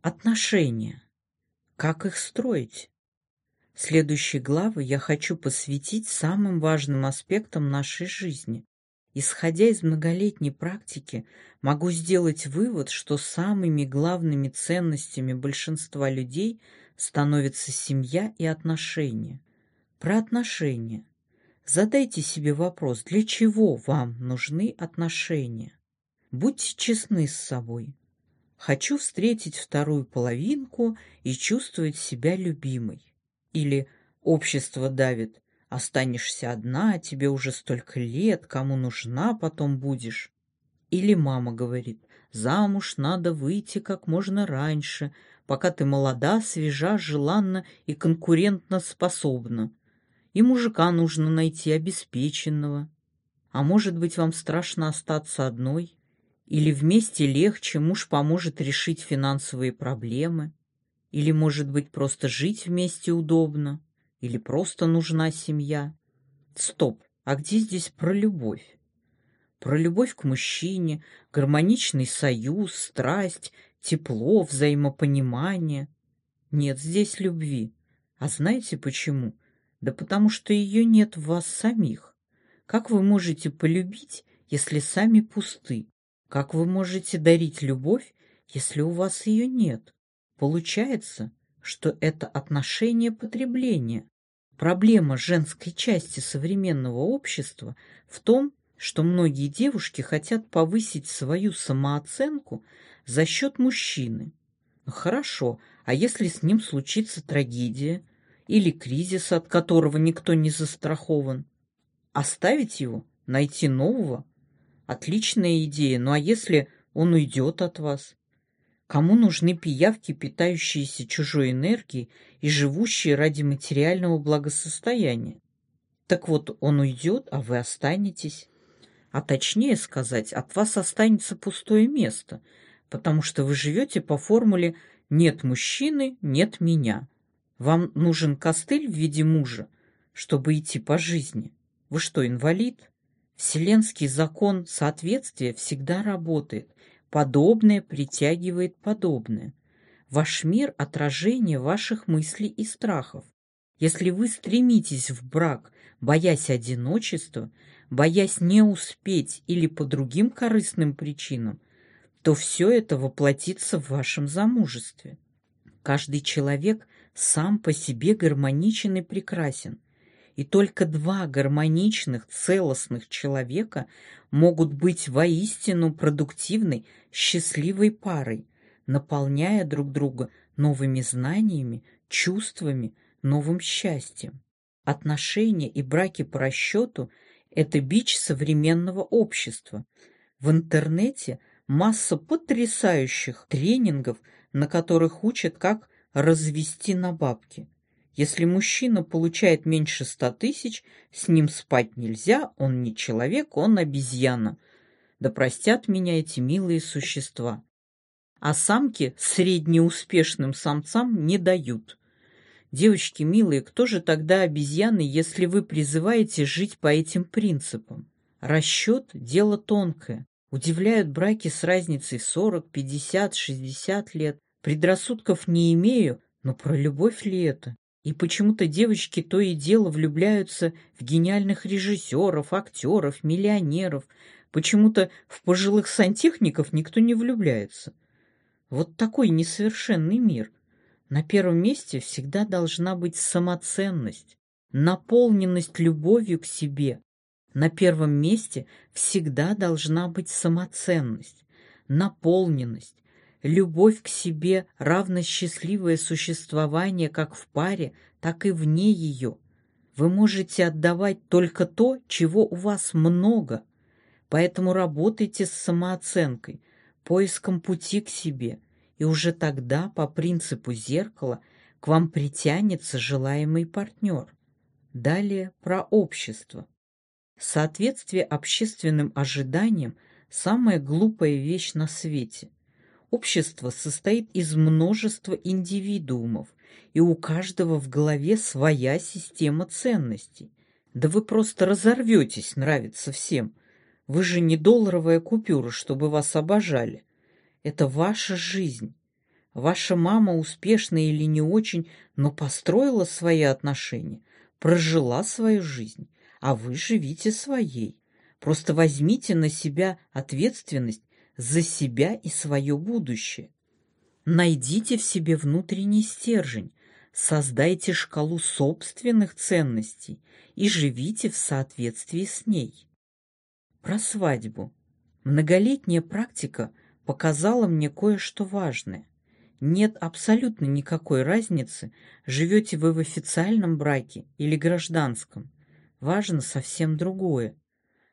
Отношения. Как их строить? Следующие главы я хочу посвятить самым важным аспектам нашей жизни, Исходя из многолетней практики, могу сделать вывод, что самыми главными ценностями большинства людей становятся семья и отношения. Про отношения. Задайте себе вопрос, для чего вам нужны отношения? Будьте честны с собой. Хочу встретить вторую половинку и чувствовать себя любимой. Или общество давит. Останешься одна, тебе уже столько лет, кому нужна потом будешь. Или мама говорит, замуж надо выйти как можно раньше, пока ты молода, свежа, желанна и конкурентно способна. И мужика нужно найти обеспеченного. А может быть, вам страшно остаться одной? Или вместе легче, муж поможет решить финансовые проблемы? Или, может быть, просто жить вместе удобно? Или просто нужна семья? Стоп, а где здесь про любовь? Про любовь к мужчине, гармоничный союз, страсть, тепло, взаимопонимание. Нет здесь любви. А знаете почему? Да потому что ее нет в вас самих. Как вы можете полюбить, если сами пусты? Как вы можете дарить любовь, если у вас ее нет? Получается, что это отношение потребления. Проблема женской части современного общества в том, что многие девушки хотят повысить свою самооценку за счет мужчины. Ну, хорошо, а если с ним случится трагедия или кризис, от которого никто не застрахован? Оставить его? Найти нового? Отличная идея, ну а если он уйдет от вас? Кому нужны пиявки, питающиеся чужой энергией и живущие ради материального благосостояния? Так вот, он уйдет, а вы останетесь. А точнее сказать, от вас останется пустое место, потому что вы живете по формуле «нет мужчины, нет меня». Вам нужен костыль в виде мужа, чтобы идти по жизни. Вы что, инвалид? Вселенский закон соответствия всегда работает. Подобное притягивает подобное. Ваш мир – отражение ваших мыслей и страхов. Если вы стремитесь в брак, боясь одиночества, боясь не успеть или по другим корыстным причинам, то все это воплотится в вашем замужестве. Каждый человек сам по себе гармоничен и прекрасен. И только два гармоничных, целостных человека могут быть воистину продуктивной, счастливой парой, наполняя друг друга новыми знаниями, чувствами, новым счастьем. Отношения и браки по расчету – это бич современного общества. В интернете масса потрясающих тренингов, на которых учат, как развести на бабки. Если мужчина получает меньше ста тысяч, с ним спать нельзя, он не человек, он обезьяна. Да простят меня эти милые существа. А самки среднеуспешным самцам не дают. Девочки милые, кто же тогда обезьяны, если вы призываете жить по этим принципам? Расчет – дело тонкое. Удивляют браки с разницей 40, 50, 60 лет. Предрассудков не имею, но про любовь ли это? И почему-то девочки то и дело влюбляются в гениальных режиссеров, актеров, миллионеров. Почему-то в пожилых сантехников никто не влюбляется. Вот такой несовершенный мир – на первом месте всегда должна быть самоценность, наполненность любовью к себе. На первом месте всегда должна быть самоценность, наполненность, любовь к себе, равно счастливое существование как в паре, так и вне ее. Вы можете отдавать только то, чего у вас много, поэтому работайте с самооценкой, поиском пути к себе – и уже тогда по принципу зеркала к вам притянется желаемый партнер. Далее про общество. Соответствие общественным ожиданиям – самая глупая вещь на свете. Общество состоит из множества индивидуумов, и у каждого в голове своя система ценностей. Да вы просто разорветесь, нравится всем. Вы же не долларовая купюра, чтобы вас обожали. Это ваша жизнь. Ваша мама успешно или не очень, но построила свои отношения, прожила свою жизнь, а вы живите своей. Просто возьмите на себя ответственность за себя и свое будущее. Найдите в себе внутренний стержень, создайте шкалу собственных ценностей и живите в соответствии с ней. Про свадьбу. Многолетняя практика показала мне кое-что важное. Нет абсолютно никакой разницы, живете вы в официальном браке или гражданском. Важно совсем другое.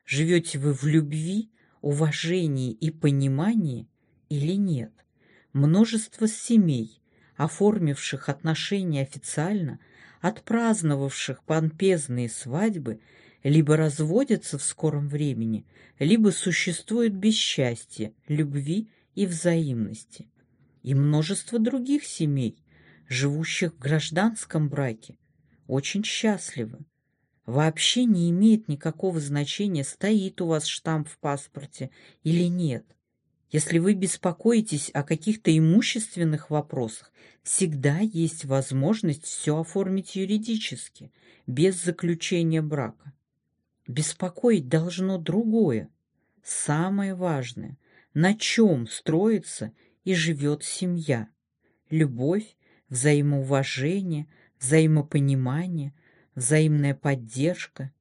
Живете вы в любви, уважении и понимании или нет. Множество семей, оформивших отношения официально, отпраздновавших помпезные свадьбы, либо разводятся в скором времени, либо существуют без счастья, любви и взаимности. И множество других семей, живущих в гражданском браке, очень счастливы. Вообще не имеет никакого значения, стоит у вас штамп в паспорте или нет. Если вы беспокоитесь о каких-то имущественных вопросах, всегда есть возможность все оформить юридически, без заключения брака. Беспокоить должно другое. Самое важное, на чем строится и живет семья. Любовь, взаимоуважение, взаимопонимание, взаимная поддержка.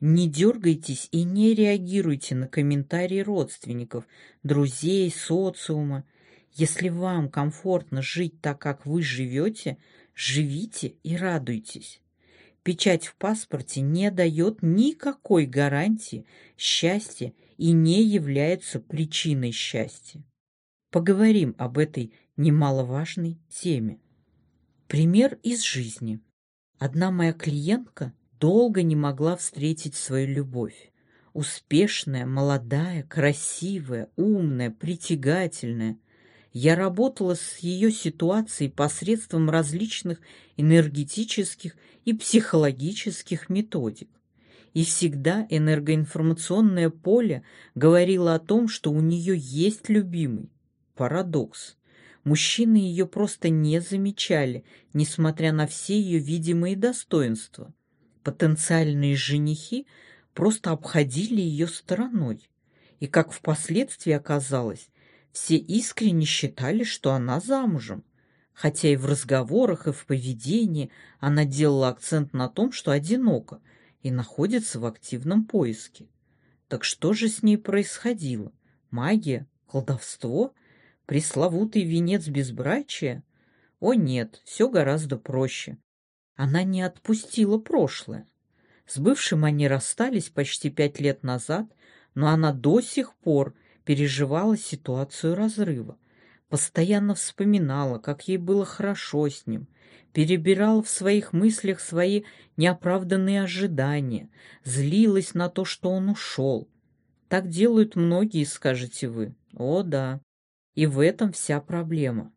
Не дергайтесь и не реагируйте на комментарии родственников, друзей, социума. Если вам комфортно жить так, как вы живете, живите и радуйтесь. Печать в паспорте не дает никакой гарантии счастья и не является причиной счастья. поговорим об этой немаловажной теме. Пример из жизни. Одна моя клиентка долго не могла встретить свою любовь. Успешная, молодая, красивая, умная, притягательная. Я работала с ее ситуацией посредством различных энергетических и психологических методик. И всегда энергоинформационное поле говорило о том, что у нее есть любимый. Парадокс. Мужчины ее просто не замечали, несмотря на все ее видимые достоинства. Потенциальные женихи просто обходили ее стороной. И, как впоследствии оказалось, все искренне считали, что она замужем. Хотя и в разговорах, и в поведении она делала акцент на том, что одинока и находится в активном поиске. Так что же с ней происходило? Магия? Колдовство? Пресловутый венец безбрачия? О нет, все гораздо проще. Она не отпустила прошлое. С бывшим они расстались почти пять лет назад, но она до сих пор переживала ситуацию разрыва. Постоянно вспоминала, как ей было хорошо с ним, перебирала в своих мыслях свои неоправданные ожидания, злилась на то, что он ушел. Так делают многие, скажете вы. О, да. И в этом вся проблема.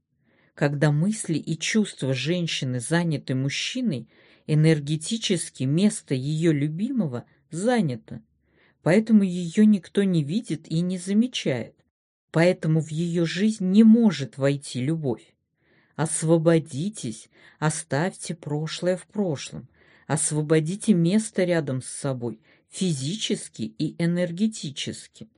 Когда мысли и чувства женщины заняты мужчиной, энергетически место ее любимого занято. Поэтому ее никто не видит и не замечает. Поэтому в ее жизнь не может войти любовь. Освободитесь, оставьте прошлое в прошлом. Освободите место рядом с собой, физически и энергетически.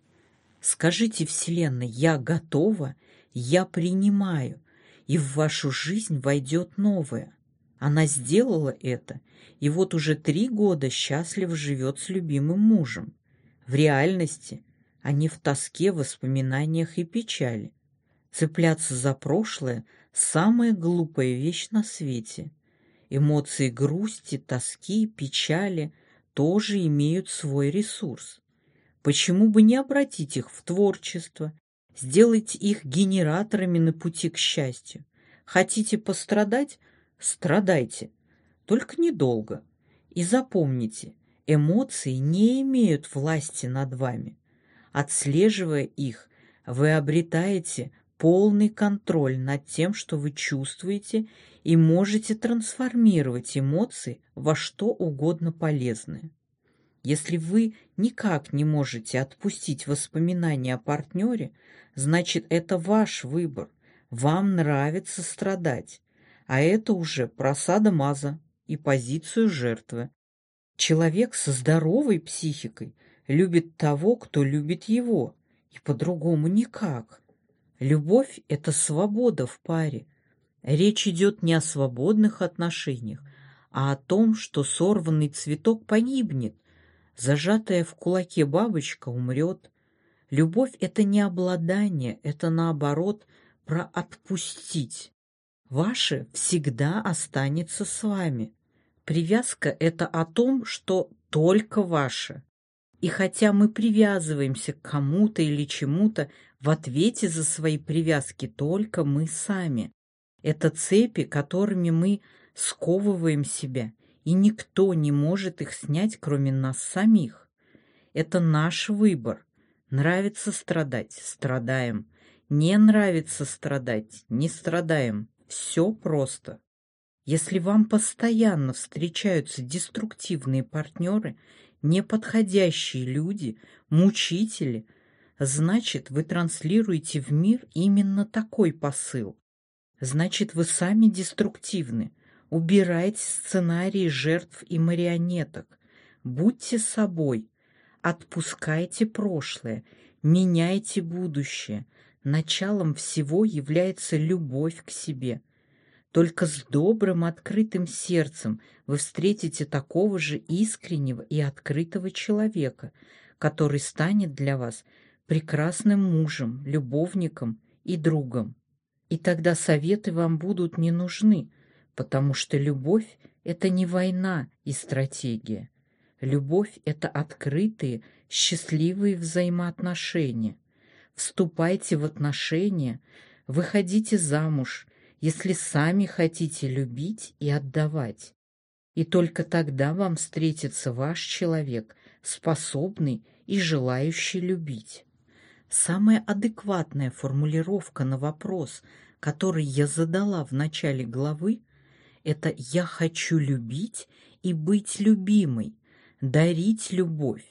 Скажите Вселенной, я готова, я принимаю, и в вашу жизнь войдет новое. Она сделала это, и вот уже три года счастлив живет с любимым мужем. В реальности, а не в тоске, воспоминаниях и печали. Цепляться за прошлое – самая глупая вещь на свете. Эмоции грусти, тоски, печали тоже имеют свой ресурс. Почему бы не обратить их в творчество, сделать их генераторами на пути к счастью? Хотите пострадать? Страдайте. Только недолго. И запомните, эмоции не имеют власти над вами. Отслеживая их, вы обретаете полный контроль над тем, что вы чувствуете, и можете трансформировать эмоции во что угодно полезное. Если вы никак не можете отпустить воспоминания о партнере, значит, это ваш выбор. Вам нравится страдать. А это уже просада маза и позицию жертвы. Человек со здоровой психикой любит того, кто любит его, и по-другому никак. Любовь — это свобода в паре. Речь идет не о свободных отношениях, а о том, что сорванный цветок погибнет, Зажатая в кулаке бабочка умрет. Любовь — это не обладание, это наоборот про отпустить. Ваше всегда останется с вами. Привязка — это о том, что только ваше. И хотя мы привязываемся к кому-то или чему-то, в ответе за свои привязки только мы сами. Это цепи, которыми мы сковываем себя — и никто не может их снять, кроме нас самих. Это наш выбор. Нравится страдать – страдаем. Не нравится страдать – не страдаем. Все просто. Если вам постоянно встречаются деструктивные партнеры, неподходящие люди, мучители, значит, вы транслируете в мир именно такой посыл. Значит, вы сами деструктивны – Убирайте сценарии жертв и марионеток. Будьте собой. Отпускайте прошлое. Меняйте будущее. Началом всего является любовь к себе. Только с добрым, открытым сердцем вы встретите такого же искреннего и открытого человека, который станет для вас прекрасным мужем, любовником и другом. И тогда советы вам будут не нужны, потому что любовь — это не война и стратегия. Любовь — это открытые, счастливые взаимоотношения, вступайте в отношения, выходите замуж, если сами хотите любить и отдавать. И только тогда вам встретится ваш человек, способный и желающий любить. Самая адекватная формулировка на вопрос, который я задала в начале главы, это «я хочу любить и быть любимой», дарить любовь,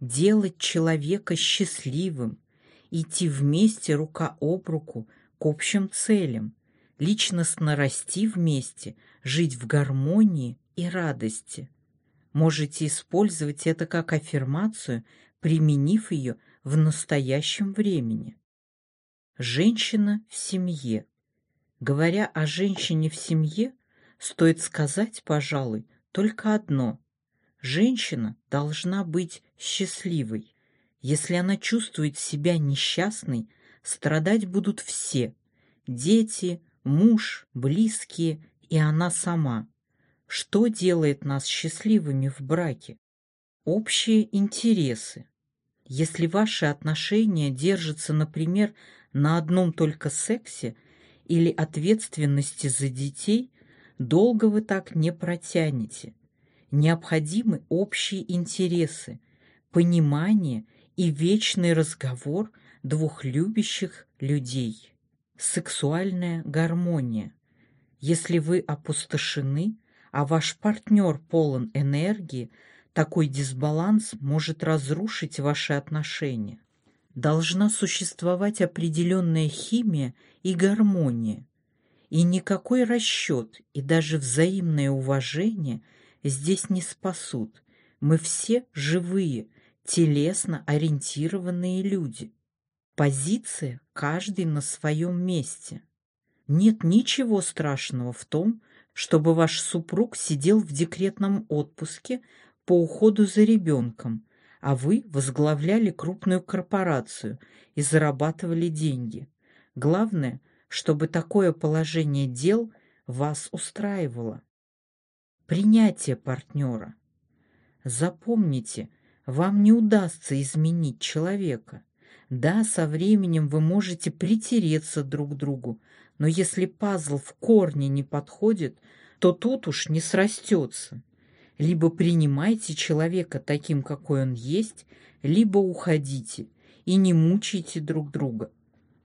делать человека счастливым, идти вместе рука об руку к общим целям, личностно расти вместе, жить в гармонии и радости. Можете использовать это как аффирмацию, применив ее в настоящем времени. Женщина в семье. Говоря о женщине в семье, стоит сказать, пожалуй, только одно. Женщина должна быть счастливой. Если она чувствует себя несчастной, страдать будут все – дети, муж, близкие и она сама. Что делает нас счастливыми в браке? Общие интересы. Если ваши отношения держатся, например, на одном только сексе или ответственности за детей, долго вы так не протянете. Необходимы общие интересы, понимание и вечный разговор двух любящих людей. Сексуальная гармония. Если вы опустошены, а ваш партнер полон энергии, такой дисбаланс может разрушить ваши отношения. Должна существовать определенная химия и гармония. И никакой расчет и даже взаимное уважение здесь не спасут. Мы все живые, телесно ориентированные люди. Позиция каждый на своем месте. Нет ничего страшного в том, чтобы ваш супруг сидел в декретном отпуске по уходу за ребенком, а вы возглавляли крупную корпорацию и зарабатывали деньги. Главное, чтобы такое положение дел вас устраивало. Принятие партнера. Запомните, вам не удастся изменить человека. Да, со временем вы можете притереться друг к другу, но если пазл в корне не подходит, то тут уж не срастется. Либо принимайте человека таким, какой он есть, либо уходите и не мучайте друг друга.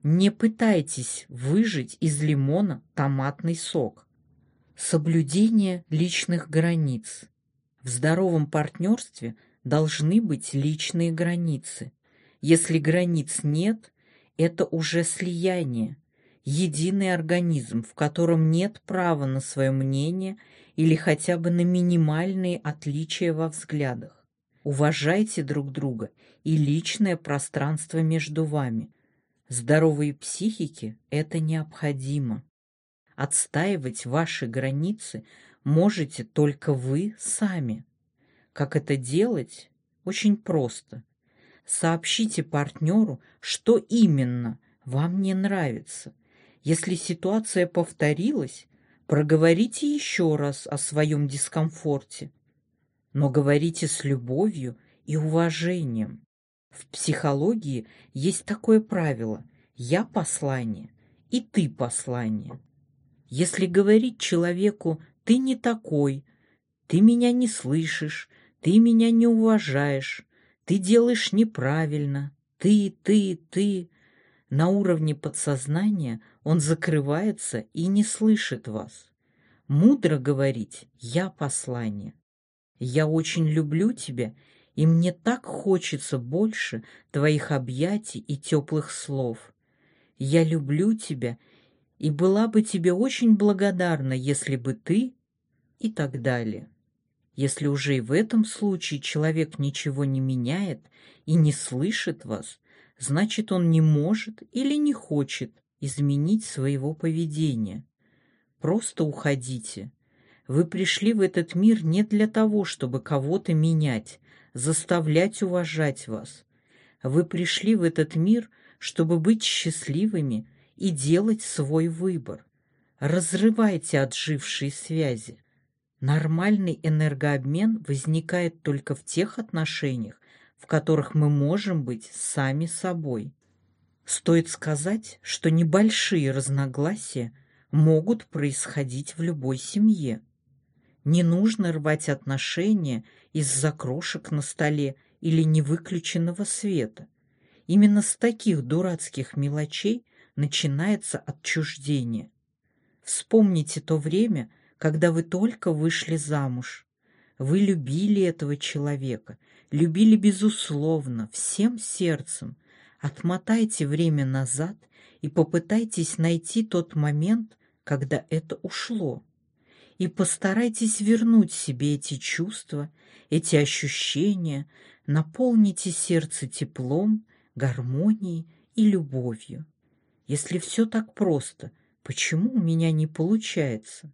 Не пытайтесь выжать из лимона томатный сок. Соблюдение личных границ. В здоровом партнерстве должны быть личные границы. Если границ нет, это уже слияние, единый организм, в котором нет права на свое мнение или хотя бы на минимальные отличия во взглядах. Уважайте друг друга и личное пространство между вами. Здоровой психике это необходимо. Отстаивать ваши границы можете только вы сами. Как это делать? Очень просто. Сообщите партнеру, что именно вам не нравится, если ситуация повторилась, проговорите еще раз о своем дискомфорте. Но говорите с любовью и уважением. В психологии есть такое правило «я послание» и «ты послание». Если говорить человеку «ты не такой», «ты меня не слышишь», «ты меня не уважаешь», «ты делаешь неправильно», «ты, ты, ты», на уровне подсознания он закрывается и не слышит вас. Мудро говорить «я послание». Я очень люблю тебя, и мне так хочется больше твоих объятий и теплых слов. Я люблю тебя и была бы тебе очень благодарна, если бы ты и так далее. Если уже и в этом случае человек ничего не меняет и не слышит вас, значит, он не может или не хочет изменить своего поведения. Просто уходите. Вы пришли в этот мир не для того, чтобы кого-то менять, заставлять уважать вас. Вы пришли в этот мир, чтобы быть счастливыми и делать свой выбор. Разрывайте отжившие связи. Нормальный энергообмен возникает только в тех отношениях, в которых мы можем быть сами собой. Стоит сказать, что небольшие разногласия могут происходить в любой семье. Не нужно рвать отношения из-за крошек на столе или невыключенного света. Именно с таких дурацких мелочей начинается отчуждение. Вспомните то время, когда вы только вышли замуж. Вы любили этого человека, любили безусловно, всем сердцем. Отмотайте время назад и попытайтесь найти тот момент, когда это ушло. И постарайтесь вернуть себе эти чувства, эти ощущения, наполните сердце теплом, гармонией и любовью. Если все так просто, почему у меня не получается?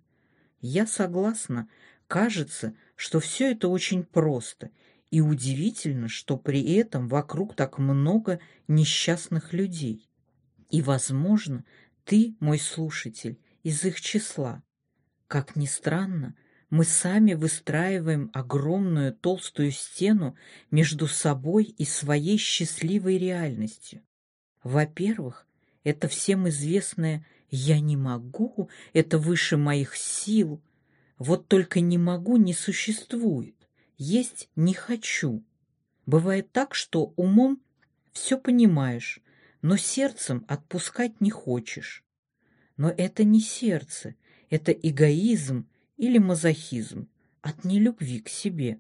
Я согласна, кажется, что все это очень просто, и удивительно, что при этом вокруг так много несчастных людей. И, возможно, ты, мой слушатель, из их числа. Как ни странно, мы сами выстраиваем огромную толстую стену между собой и своей счастливой реальностью. Во-первых, это всем известное «я не могу», это выше моих сил. Вот только «не могу» не существует. Есть «не хочу». Бывает так, что умом все понимаешь, но сердцем отпускать не хочешь. Но это не сердце, это эгоизм или мазохизм от нелюбви к себе.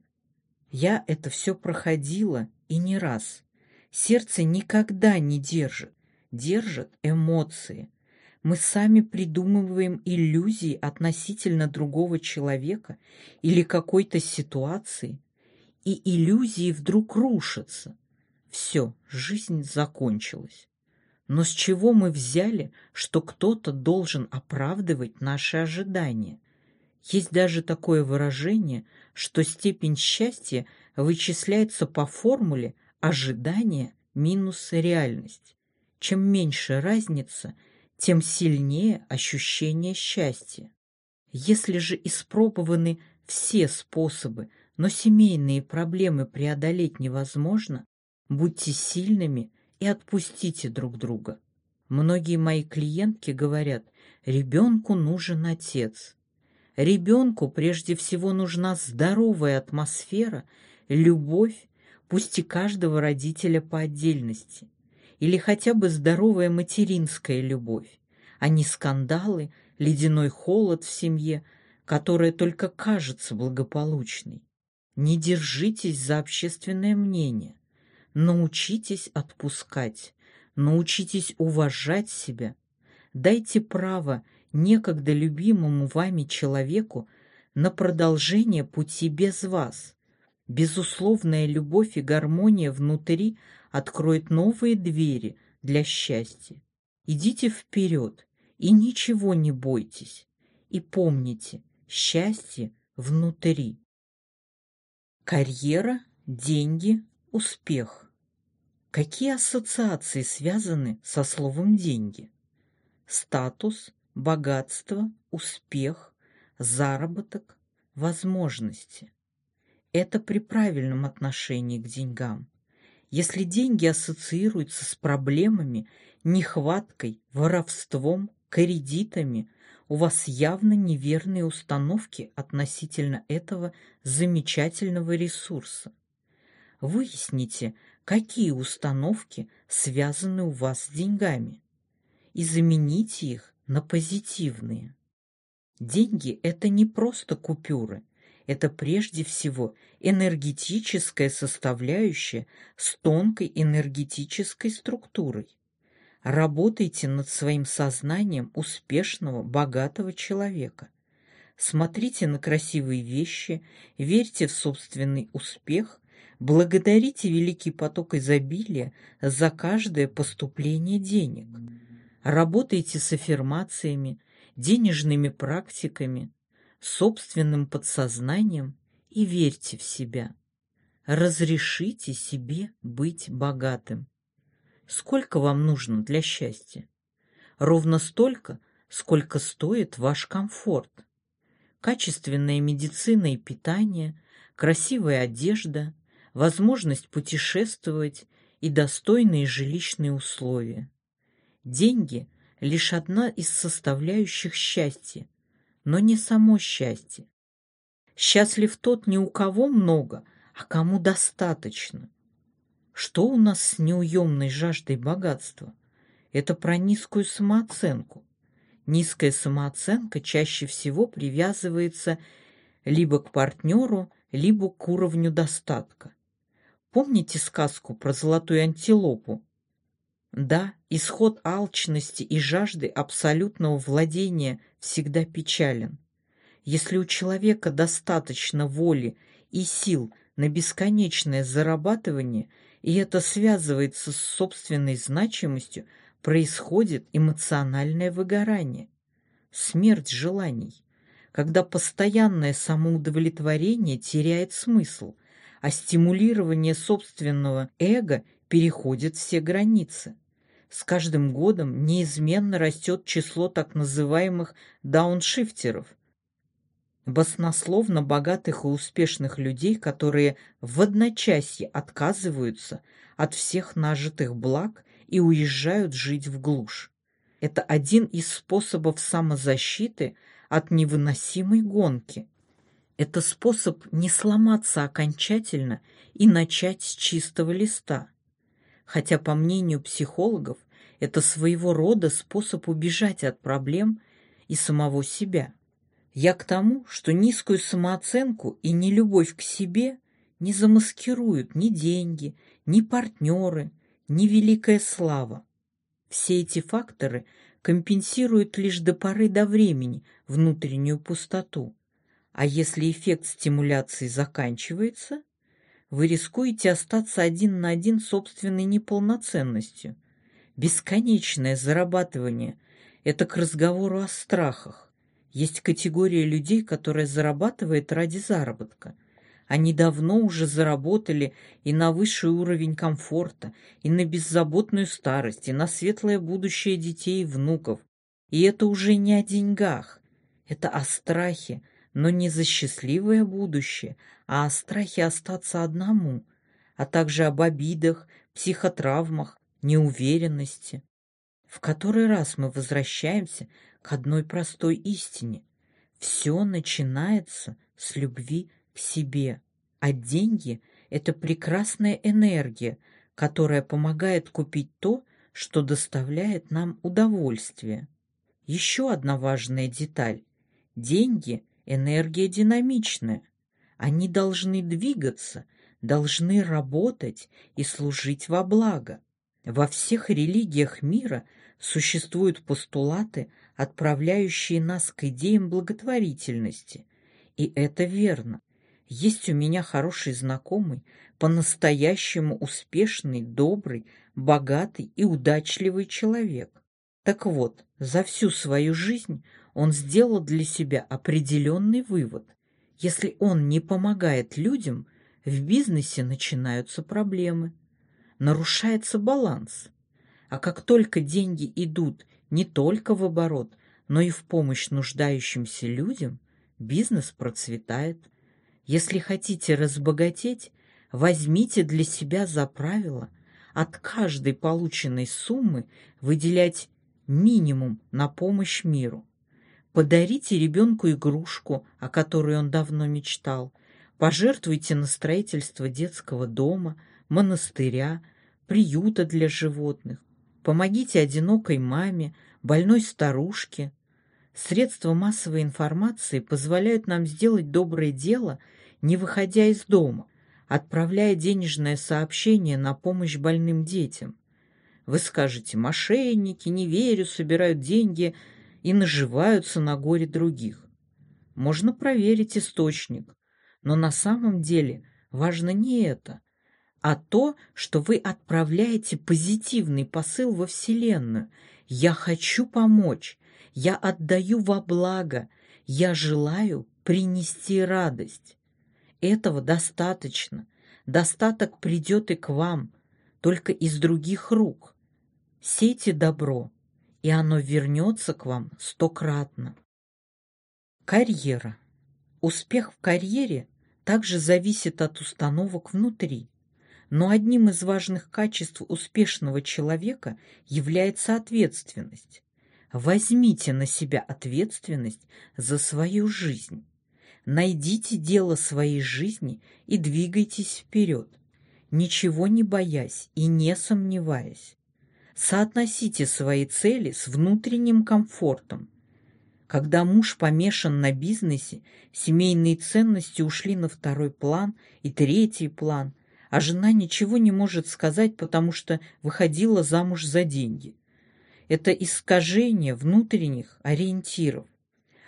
Я это все проходила и не раз. Сердце никогда не держит, держат эмоции. Мы сами придумываем иллюзии относительно другого человека или какой-то ситуации, и иллюзии вдруг рушатся. Все, жизнь закончилась. Но с чего мы взяли, что кто-то должен оправдывать наши ожидания? Есть даже такое выражение, что степень счастья вычисляется по формуле ожидания минус реальность. Чем меньше разница, тем сильнее ощущение счастья. Если же испробованы все способы, но семейные проблемы преодолеть невозможно, будьте сильными и отпустите друг друга. Многие мои клиентки говорят, ребенку нужен отец. Ребенку прежде всего нужна здоровая атмосфера, любовь, пусть и каждого родителя по отдельности, или хотя бы здоровая материнская любовь, а не скандалы, ледяной холод в семье, которая только кажется благополучной. Не держитесь за общественное мнение. Научитесь отпускать, научитесь уважать себя. Дайте право некогда любимому вами человеку на продолжение пути без вас. Безусловная любовь и гармония внутри откроет новые двери для счастья. Идите вперед и ничего не бойтесь. И помните, счастье внутри. Карьера, деньги, успех. Какие ассоциации связаны со словом «деньги»? Статус, богатство, успех, заработок, возможности. Это при правильном отношении к деньгам. Если деньги ассоциируются с проблемами, нехваткой, воровством, кредитами, у вас явно неверные установки относительно этого замечательного ресурса. Выясните, какие установки связаны у вас с деньгами, и замените их на позитивные. Деньги – это не просто купюры, это прежде всего энергетическая составляющая с тонкой энергетической структурой. Работайте над своим сознанием успешного, богатого человека. Смотрите на красивые вещи, верьте в собственный успех Благодарите великий поток изобилия за каждое поступление денег. Работайте с аффирмациями, денежными практиками, собственным подсознанием и верьте в себя. Разрешите себе быть богатым. Сколько вам нужно для счастья? Ровно столько, сколько стоит ваш комфорт. Качественная медицина и питание, красивая одежда – возможность путешествовать и достойные жилищные условия. Деньги – лишь одна из составляющих счастья, но не само счастье. Счастлив тот, ни у кого много, а кому достаточно. Что у нас с неуемной жаждой богатства? Это про низкую самооценку. Низкая самооценка чаще всего привязывается либо к партнеру, либо к уровню достатка. Помните сказку про золотую антилопу? Да, исход алчности и жажды абсолютного владения всегда печален. Если у человека достаточно воли и сил на бесконечное зарабатывание, и это связывается с собственной значимостью, происходит эмоциональное выгорание, смерть желаний, когда постоянное самоудовлетворение теряет смысл, а стимулирование собственного эго переходит все границы. С каждым годом неизменно растет число так называемых дауншифтеров, баснословно богатых и успешных людей, которые в одночасье отказываются от всех нажитых благ и уезжают жить в глушь. Это один из способов самозащиты от невыносимой гонки. Это способ не сломаться окончательно и начать с чистого листа. Хотя, по мнению психологов, это своего рода способ убежать от проблем и самого себя. Я к тому, что низкую самооценку и нелюбовь к себе не замаскируют ни деньги, ни партнеры, ни великая слава. Все эти факторы компенсируют лишь до поры до времени внутреннюю пустоту. А если эффект стимуляции заканчивается, вы рискуете остаться один на один с собственной неполноценностью. Бесконечное зарабатывание – это к разговору о страхах. Есть категория людей, которая зарабатывает ради заработка. Они давно уже заработали и на высший уровень комфорта, и на беззаботную старость, и на светлое будущее детей и внуков. И это уже не о деньгах. Это о страхе, но не за счастливое будущее, а о страхе остаться одному, а также об обидах, психотравмах, неуверенности. В который раз мы возвращаемся к одной простой истине. Все начинается с любви к себе, а деньги – это прекрасная энергия, которая помогает купить то, что доставляет нам удовольствие. Еще одна важная деталь. Деньги – энергия динамичная. Они должны двигаться, должны работать и служить во благо. Во всех религиях мира существуют постулаты отправляющие нас к идеям благотворительности. И это верно. Есть у меня хороший знакомый, по-настоящему успешный, добрый, богатый и удачливый человек. Так вот, за всю свою жизнь он сделал для себя определенный вывод. Если он не помогает людям, в бизнесе начинаются проблемы. Нарушается баланс. А как только деньги идут не только в оборот, но и в помощь нуждающимся людям, бизнес процветает. Если хотите разбогатеть, возьмите для себя за правило от каждой полученной суммы выделять минимум на помощь миру. Подарите ребенку игрушку, о которой он давно мечтал. Пожертвуйте на строительство детского дома, монастыря, приюта для животных. Помогите одинокой маме, больной старушке. Средства массовой информации позволяют нам сделать доброе дело, не выходя из дома, отправляя денежное сообщение на помощь больным детям. Вы скажете, мошенники, не верю, собирают деньги и наживаются на горе других. Можно проверить источник, но на самом деле важно не это, а то, что вы отправляете позитивный посыл во Вселенную. Я хочу помочь, я отдаю во благо, я желаю принести радость. Этого достаточно. Достаток придет и к вам, только из других рук. Сейте добро, и оно вернется к вам стократно. Карьера. Успех в карьере также зависит от установок внутри. Но одним из важных качеств успешного человека является ответственность. Возьмите на себя ответственность за свою жизнь. Найдите дело своей жизни и двигайтесь вперед, ничего не боясь и не сомневаясь. Соотносите свои цели с внутренним комфортом. Когда муж помешан на бизнесе, семейные ценности ушли на второй план и третий план, а жена ничего не может сказать, потому что выходила замуж за деньги. Это искажение внутренних ориентиров.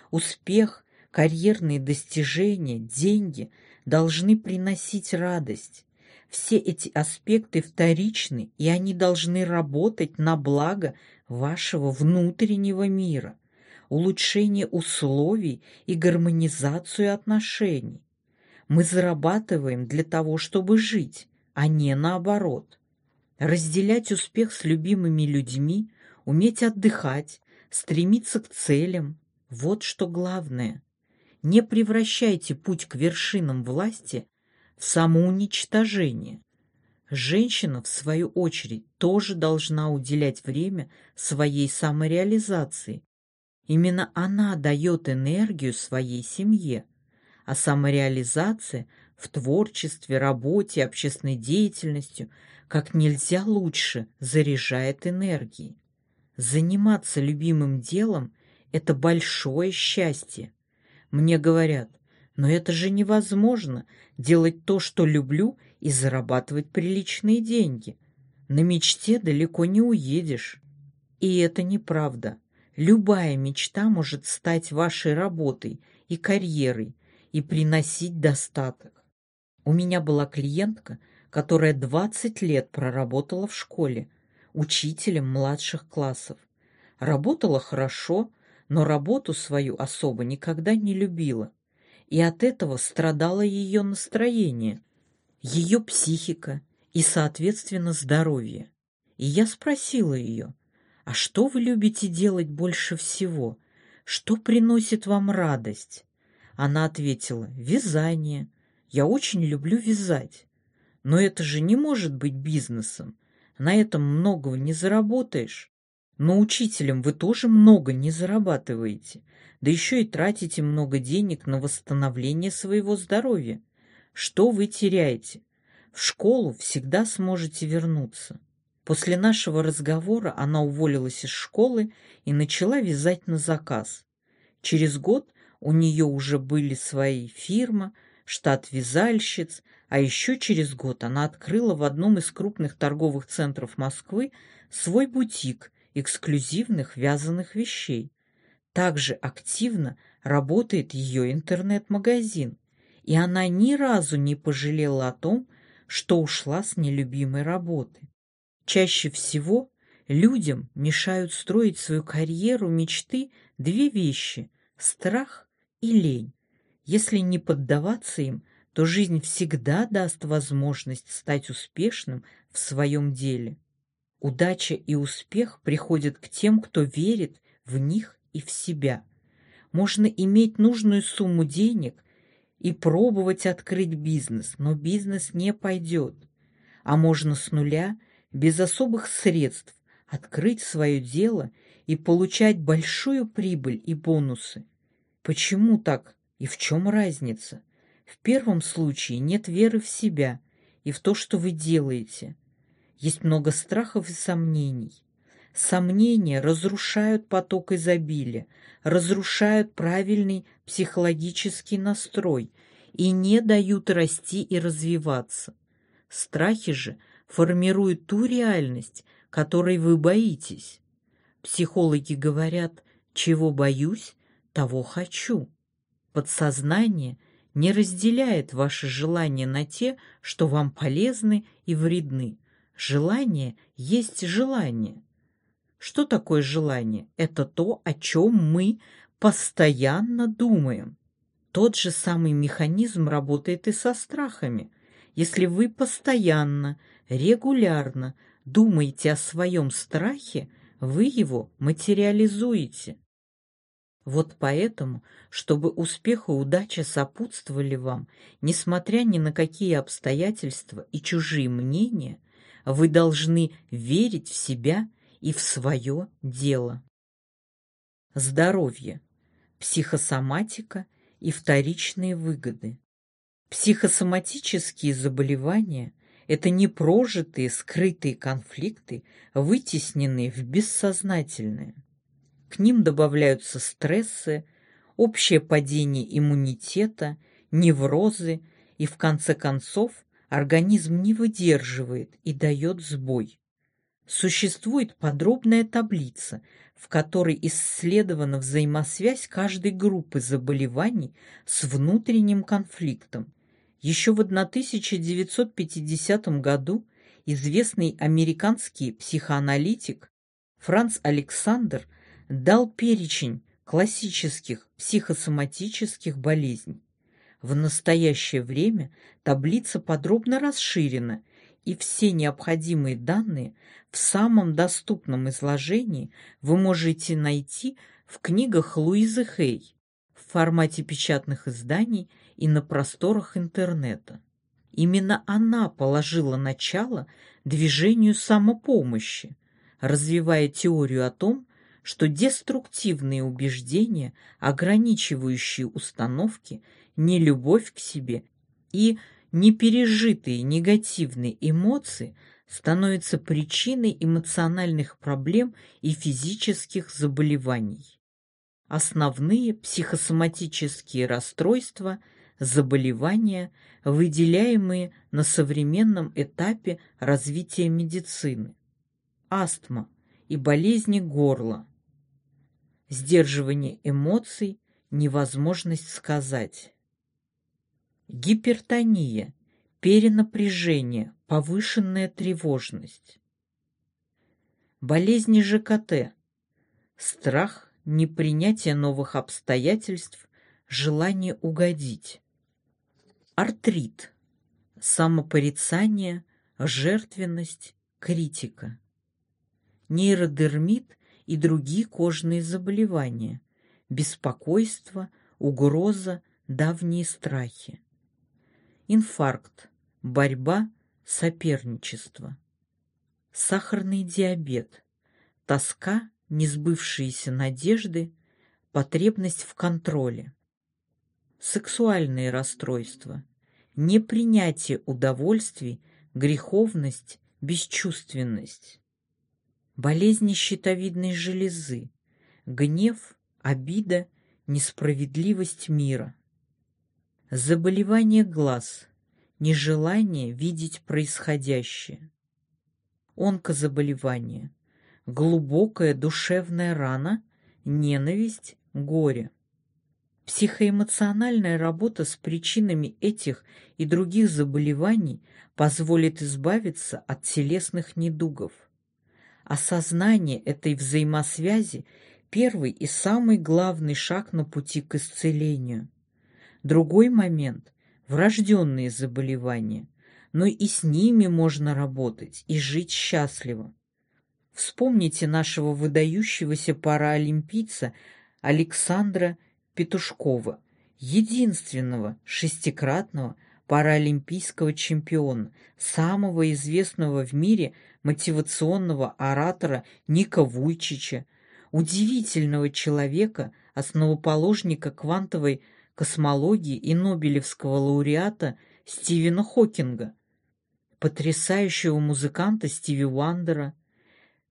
Успех карьерные достижения, деньги должны приносить радость. Все эти аспекты вторичны, и они должны работать на благо вашего внутреннего мира, улучшение условий и гармонизацию отношений. Мы зарабатываем для того, чтобы жить, а не наоборот. Разделять успех с любимыми людьми, уметь отдыхать, стремиться к целям – вот что главное. Не превращайте путь к вершинам власти самоуничтожение. Женщина, в свою очередь, тоже должна уделять время своей самореализации. Именно она дает энергию своей семье, а самореализация в творчестве, работе, общественной деятельностью как нельзя лучше заряжает энергией. Заниматься любимым делом – это большое счастье. Мне говорят, но это же невозможно, делать то, что люблю, и зарабатывать приличные деньги. На мечте далеко не уедешь. И это неправда. Любая мечта может стать вашей работой и карьерой и приносить достаток. У меня была клиентка, которая 20 лет проработала в школе, учителем младших классов. Работала хорошо, но работу свою особо никогда не любила, и от этого страдало ее настроение, ее психика и, соответственно, здоровье. И я спросила ее, а что вы любите делать больше всего? Что приносит вам радость? Она ответила, вязание. Я очень люблю вязать. Но это же не может быть бизнесом. На этом многого не заработаешь. Но учителем вы тоже много не зарабатываете, да еще и тратите много денег на восстановление своего здоровья. Что вы теряете? В школу всегда сможете вернуться. После нашего разговора она уволилась из школы и начала вязать на заказ. Через год у нее уже были свои фирма, штат вязальщиц, а еще через год она открыла в одном из крупных торговых центров Москвы свой бутик – эксклюзивных вязаных вещей. Также активно работает ее интернет-магазин, и она ни разу не пожалела о том, что ушла с нелюбимой работы. Чаще всего людям мешают строить свою карьеру мечты две вещи – страх и лень. Если не поддаваться им, то жизнь всегда даст возможность стать успешным в своем деле. Удача и успех приходят к тем, кто верит в них и в себя. Можно иметь нужную сумму денег и пробовать открыть бизнес, но бизнес не пойдет. А можно с нуля, без особых средств, открыть свое дело и получать большую прибыль и бонусы. Почему так и в чем разница? В первом случае нет веры в себя и в то, что вы делаете – есть много страхов и сомнений. Сомнения разрушают поток изобилия, разрушают правильный психологический настрой и не дают расти и развиваться. Страхи же формируют ту реальность, которой вы боитесь. Психологи говорят, чего боюсь, того хочу. Подсознание не разделяет ваши желания на те, что вам полезны и вредны, Желание есть желание. Что такое желание? Это то, о чем мы постоянно думаем. Тот же самый механизм работает и со страхами. Если вы постоянно, регулярно думаете о своем страхе, вы его материализуете. Вот поэтому, чтобы успех и удача сопутствовали вам, несмотря ни на какие обстоятельства и чужие мнения, вы должны верить в себя и в свое дело. Здоровье, психосоматика и вторичные выгоды. Психосоматические заболевания – это непрожитые скрытые конфликты, вытесненные в бессознательное. К ним добавляются стрессы, общее падение иммунитета, неврозы, и в конце концов организм не выдерживает и дает сбой. Существует подробная таблица, в которой исследована взаимосвязь каждой группы заболеваний с внутренним конфликтом. Еще в 1950 году известный американский психоаналитик Франц Александр дал перечень классических психосоматических болезней. В настоящее время таблица подробно расширена, и все необходимые данные в самом доступном изложении вы можете найти в книгах Луизы Хей в формате печатных изданий и на просторах интернета. Именно она положила начало движению самопомощи, развивая теорию о том, что деструктивные убеждения, ограничивающие установки, нелюбовь к себе и непережитые негативные эмоции становятся причиной эмоциональных проблем и физических заболеваний. Основные психосоматические расстройства – заболевания, выделяемые на современном этапе развития медицины. Астма и болезни горла. Сдерживание эмоций, невозможность сказать. Гипертония, перенапряжение, повышенная тревожность. Болезни ЖКТ, страх, непринятие новых обстоятельств, желание угодить. Артрит, самопорицание, жертвенность, критика. Нейродермит и другие кожные заболевания, беспокойство, угроза, давние страхи инфаркт, борьба, соперничество. Сахарный диабет, тоска, несбывшиеся надежды, потребность в контроле. Сексуальные расстройства, непринятие удовольствий, греховность, бесчувственность. Болезни щитовидной железы, гнев, обида, несправедливость мира. Заболевание глаз, нежелание видеть происходящее. Онкозаболевание, глубокая душевная рана, ненависть, горе. Психоэмоциональная работа с причинами этих и других заболеваний позволит избавиться от телесных недугов. Осознание этой взаимосвязи – первый и самый главный шаг на пути к исцелению – Другой момент – врожденные заболевания, но и с ними можно работать и жить счастливо. Вспомните нашего выдающегося паралимпийца Александра Петушкова, единственного шестикратного паралимпийского чемпиона, самого известного в мире мотивационного оратора Ника Вуйчича, удивительного человека, основоположника квантовой космологии и Нобелевского лауреата Стивена Хокинга, потрясающего музыканта Стиви Уандера.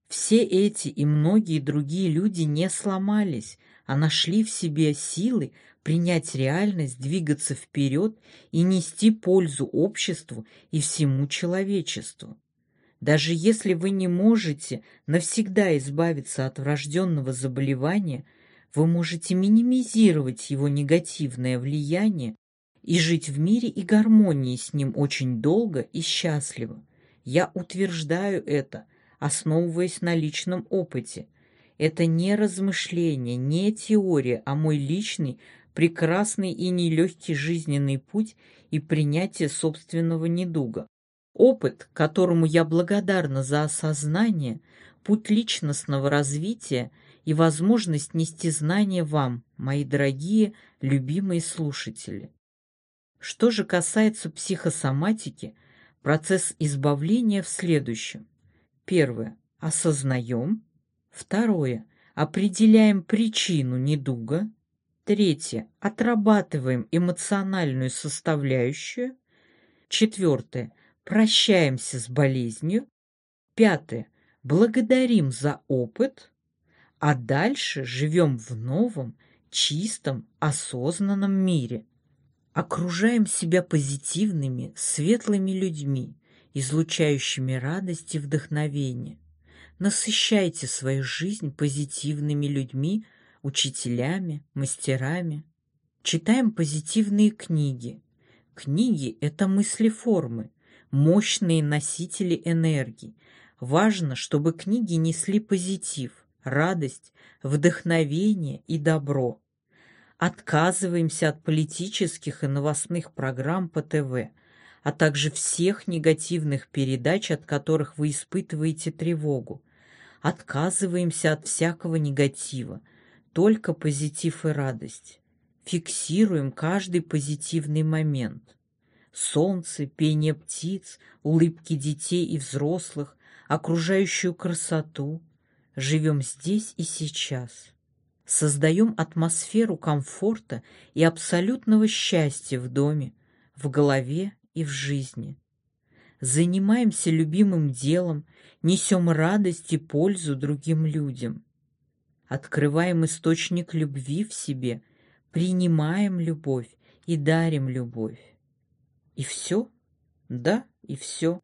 Все эти и многие другие люди не сломались, а нашли в себе силы принять реальность, двигаться вперед и нести пользу обществу и всему человечеству. Даже если вы не можете навсегда избавиться от врожденного заболевания – вы можете минимизировать его негативное влияние и жить в мире и гармонии с ним очень долго и счастливо. Я утверждаю это, основываясь на личном опыте. Это не размышление, не теория, а мой личный, прекрасный и нелегкий жизненный путь и принятие собственного недуга. Опыт, которому я благодарна за осознание, путь личностного развития – и возможность нести знания вам, мои дорогие, любимые слушатели. Что же касается психосоматики, процесс избавления в следующем. Первое. Осознаем. Второе. Определяем причину недуга. Третье. Отрабатываем эмоциональную составляющую. Четвертое. Прощаемся с болезнью. Пятое. Благодарим за опыт. А дальше живем в новом, чистом, осознанном мире. Окружаем себя позитивными, светлыми людьми, излучающими радость и вдохновение. Насыщайте свою жизнь позитивными людьми, учителями, мастерами. Читаем позитивные книги. Книги – это мыслеформы, мощные носители энергии. Важно, чтобы книги несли позитив, радость, вдохновение и добро. Отказываемся от политических и новостных программ по ТВ, а также всех негативных передач, от которых вы испытываете тревогу. Отказываемся от всякого негатива, только позитив и радость. Фиксируем каждый позитивный момент. Солнце, пение птиц, улыбки детей и взрослых, окружающую красоту. Живем здесь и сейчас. Создаем атмосферу комфорта и абсолютного счастья в доме, в голове и в жизни. Занимаемся любимым делом, несем радость и пользу другим людям. Открываем источник любви в себе, принимаем любовь и дарим любовь. И все? Да, и все.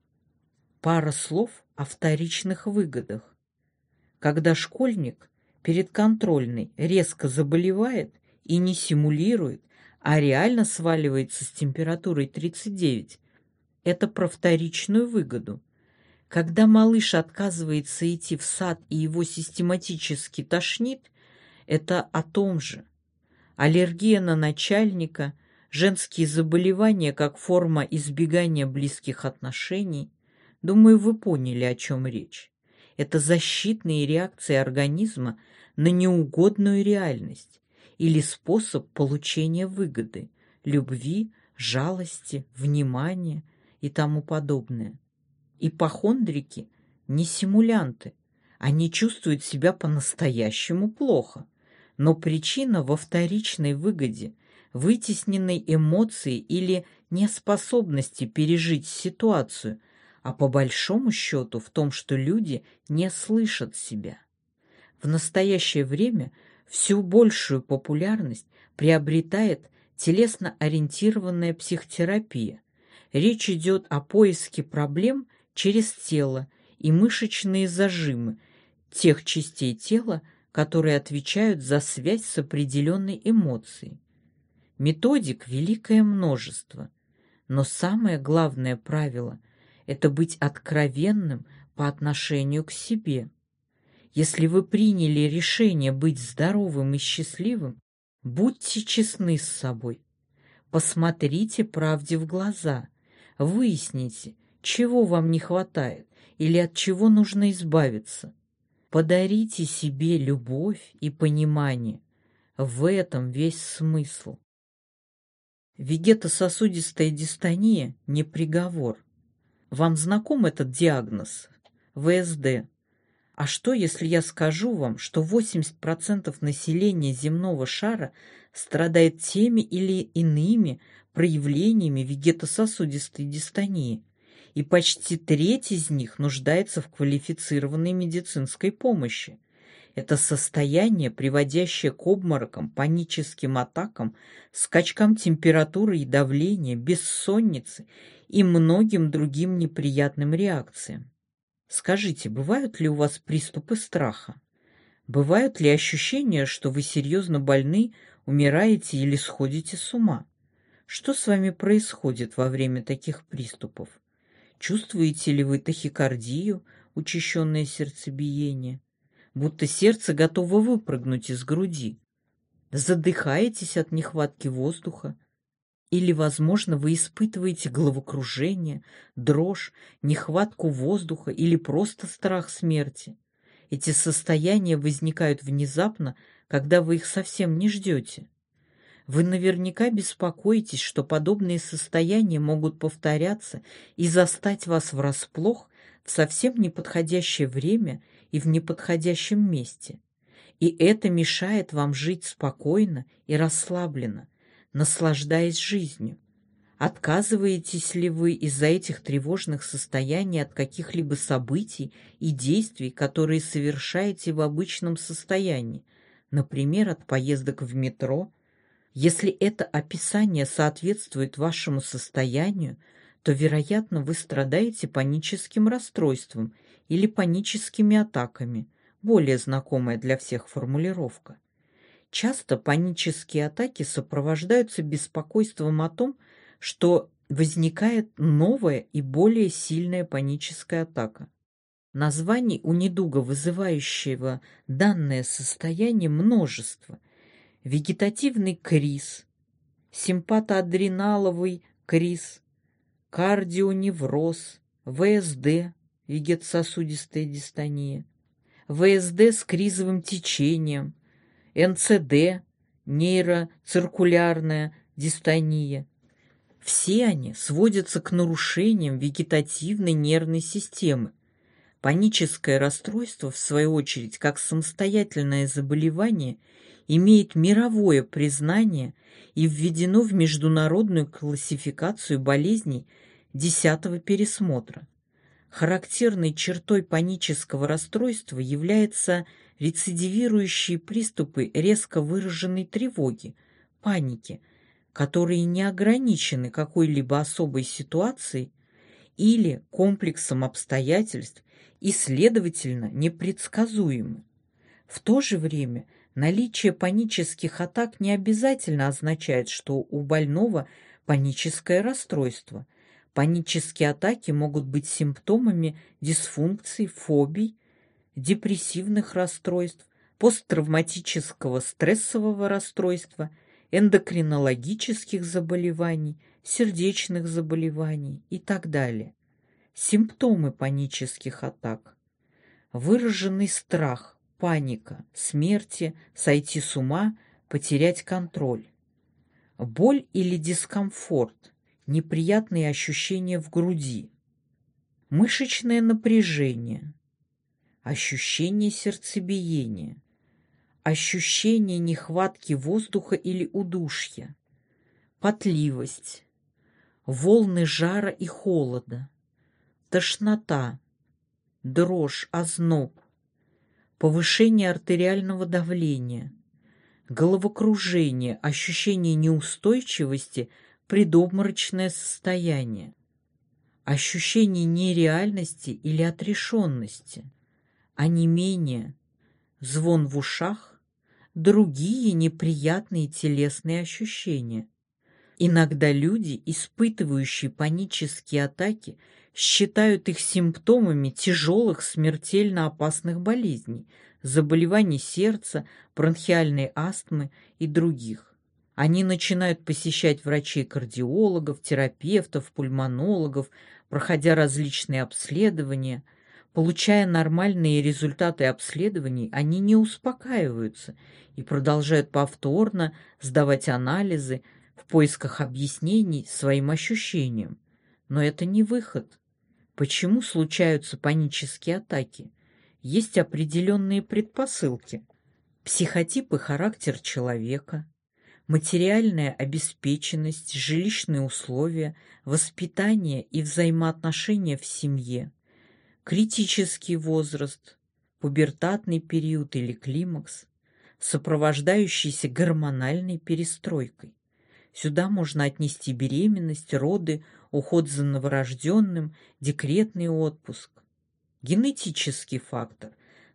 Пара слов о вторичных выгодах. Когда школьник перед контрольной резко заболевает и не симулирует, а реально сваливается с температурой 39, это про вторичную выгоду. Когда малыш отказывается идти в сад и его систематически тошнит, это о том же. Аллергия на начальника, женские заболевания как форма избегания близких отношений. Думаю, вы поняли, о чем речь. Это защитные реакции организма на неугодную реальность или способ получения выгоды, любви, жалости, внимания и тому подобное. Ипохондрики не симулянты, они чувствуют себя по-настоящему плохо, но причина во вторичной выгоде, вытесненной эмоции или неспособности пережить ситуацию, а по большому счету в том, что люди не слышат себя. В настоящее время всю большую популярность приобретает телесно-ориентированная психотерапия. Речь идет о поиске проблем через тело и мышечные зажимы тех частей тела, которые отвечают за связь с определенной эмоцией. Методик великое множество, но самое главное правило – это быть откровенным по отношению к себе. Если вы приняли решение быть здоровым и счастливым, будьте честны с собой. Посмотрите правде в глаза, выясните, чего вам не хватает или от чего нужно избавиться. Подарите себе любовь и понимание. В этом весь смысл. Вегетососудистая дистония – не приговор. Вам знаком этот диагноз? ВСД. А что, если я скажу вам, что 80% населения земного шара страдает теми или иными проявлениями вегетососудистой дистонии, и почти треть из них нуждается в квалифицированной медицинской помощи? Это состояние, приводящее к обморокам, паническим атакам, скачкам температуры и давления, бессоннице и многим другим неприятным реакциям. Скажите, бывают ли у вас приступы страха? Бывают ли ощущения, что вы серьезно больны, умираете или сходите с ума? Что с вами происходит во время таких приступов? Чувствуете ли вы тахикардию, учащенное сердцебиение? Будто сердце готово выпрыгнуть из груди. Задыхаетесь от нехватки воздуха? Или, возможно, вы испытываете головокружение, дрожь, нехватку воздуха или просто страх смерти. Эти состояния возникают внезапно, когда вы их совсем не ждете. Вы наверняка беспокоитесь, что подобные состояния могут повторяться и застать вас врасплох в совсем неподходящее время и в неподходящем месте. И это мешает вам жить спокойно и расслабленно, наслаждаясь жизнью. Отказываетесь ли вы из-за этих тревожных состояний от каких-либо событий и действий, которые совершаете в обычном состоянии, например, от поездок в метро? Если это описание соответствует вашему состоянию, то, вероятно, вы страдаете паническим расстройством или паническими атаками, более знакомая для всех формулировка. Часто панические атаки сопровождаются беспокойством о том, что возникает новая и более сильная паническая атака. Названий у недуга, вызывающего данное состояние, множество. Вегетативный криз, симпатоадреналовый криз, кардионевроз, ВСД, вегетососудистая дистония, ВСД с кризовым течением, НЦД, нейроциркулярная дистония, все они сводятся к нарушениям вегетативной нервной системы. Паническое расстройство, в свою очередь, как самостоятельное заболевание, имеет мировое признание и введено в международную классификацию болезней десятого пересмотра. Характерной чертой панического расстройства являются рецидивирующие приступы резко выраженной тревоги, паники – которые не ограничены какой-либо особой ситуацией или комплексом обстоятельств и, следовательно, непредсказуемы. В то же время наличие панических атак не обязательно означает, что у больного паническое расстройство. Панические атаки могут быть симптомами дисфункций, фобий, депрессивных расстройств, посттравматического стрессового расстройства – эндокринологических заболеваний, сердечных заболеваний и так далее. Симптомы панических атак. Выраженный страх, паника, смерти, сойти с ума, потерять контроль. Боль или дискомфорт, неприятные ощущения в груди. Мышечное напряжение, ощущение сердцебиения, ощущение нехватки воздуха или удушья, потливость, волны жара и холода, тошнота, дрожь, озноб, повышение артериального давления, головокружение, ощущение неустойчивости, предобморочное состояние, ощущение нереальности или отрешенности, онемение, звон в ушах, другие неприятные телесные ощущения. Иногда люди, испытывающие панические атаки, считают их симптомами тяжелых смертельно опасных болезней, заболеваний сердца, бронхиальной астмы и других. Они начинают посещать врачей-кардиологов, терапевтов, пульмонологов, проходя различные обследования – Получая нормальные результаты обследований, они не успокаиваются и продолжают повторно сдавать анализы в поисках объяснений своим ощущениям. Но это не выход. Почему случаются панические атаки? Есть определенные предпосылки. Психотип и характер человека, материальная обеспеченность, жилищные условия, воспитание и взаимоотношения в семье, критический возраст, пубертатный период или климакс, сопровождающийся гормональной перестройкой. Сюда можно отнести беременность, роды, уход за новорожденным, декретный отпуск. Генетический фактор.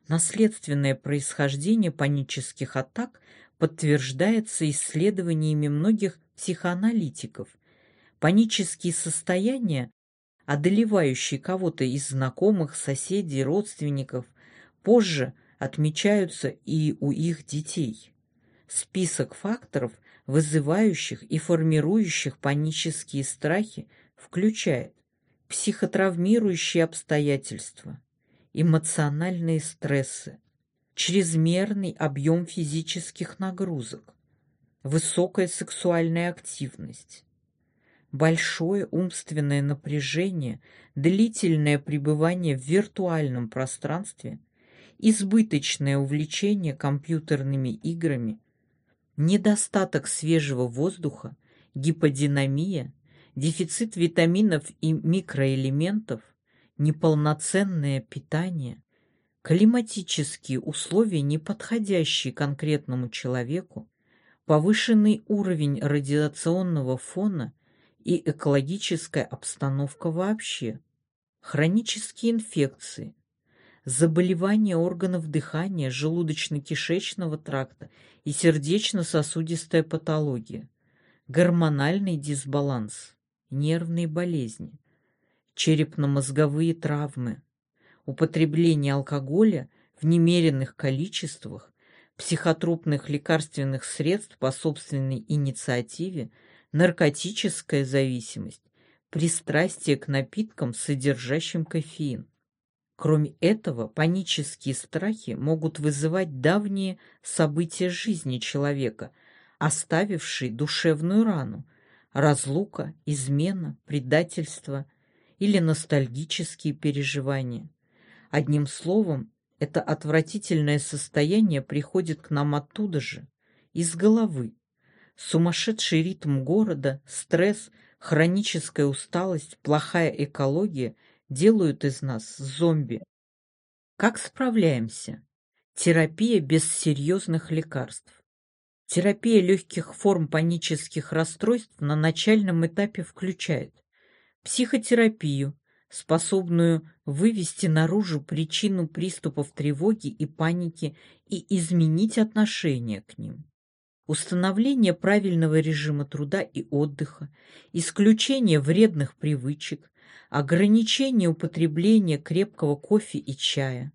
Наследственное происхождение панических атак подтверждается исследованиями многих психоаналитиков. Панические состояния одолевающие кого-то из знакомых, соседей, родственников, позже отмечаются и у их детей. Список факторов, вызывающих и формирующих панические страхи, включает психотравмирующие обстоятельства, эмоциональные стрессы, чрезмерный объем физических нагрузок, высокая сексуальная активность, большое умственное напряжение, длительное пребывание в виртуальном пространстве, избыточное увлечение компьютерными играми, недостаток свежего воздуха, гиподинамия, дефицит витаминов и микроэлементов, неполноценное питание, климатические условия, не подходящие конкретному человеку, повышенный уровень радиационного фона и экологическая обстановка вообще, хронические инфекции, заболевания органов дыхания, желудочно-кишечного тракта и сердечно-сосудистая патология, гормональный дисбаланс, нервные болезни, черепно-мозговые травмы, употребление алкоголя в немеренных количествах, психотропных лекарственных средств по собственной инициативе – наркотическая зависимость, пристрастие к напиткам, содержащим кофеин. Кроме этого, панические страхи могут вызывать давние события жизни человека, оставившие душевную рану, разлука, измена, предательство или ностальгические переживания. Одним словом, это отвратительное состояние приходит к нам оттуда же, из головы, Сумасшедший ритм города, стресс, хроническая усталость, плохая экология делают из нас зомби. Как справляемся? Терапия без серьезных лекарств. Терапия легких форм панических расстройств на начальном этапе включает психотерапию, способную вывести наружу причину приступов тревоги и паники и изменить отношение к ним установление правильного режима труда и отдыха, исключение вредных привычек, ограничение употребления крепкого кофе и чая.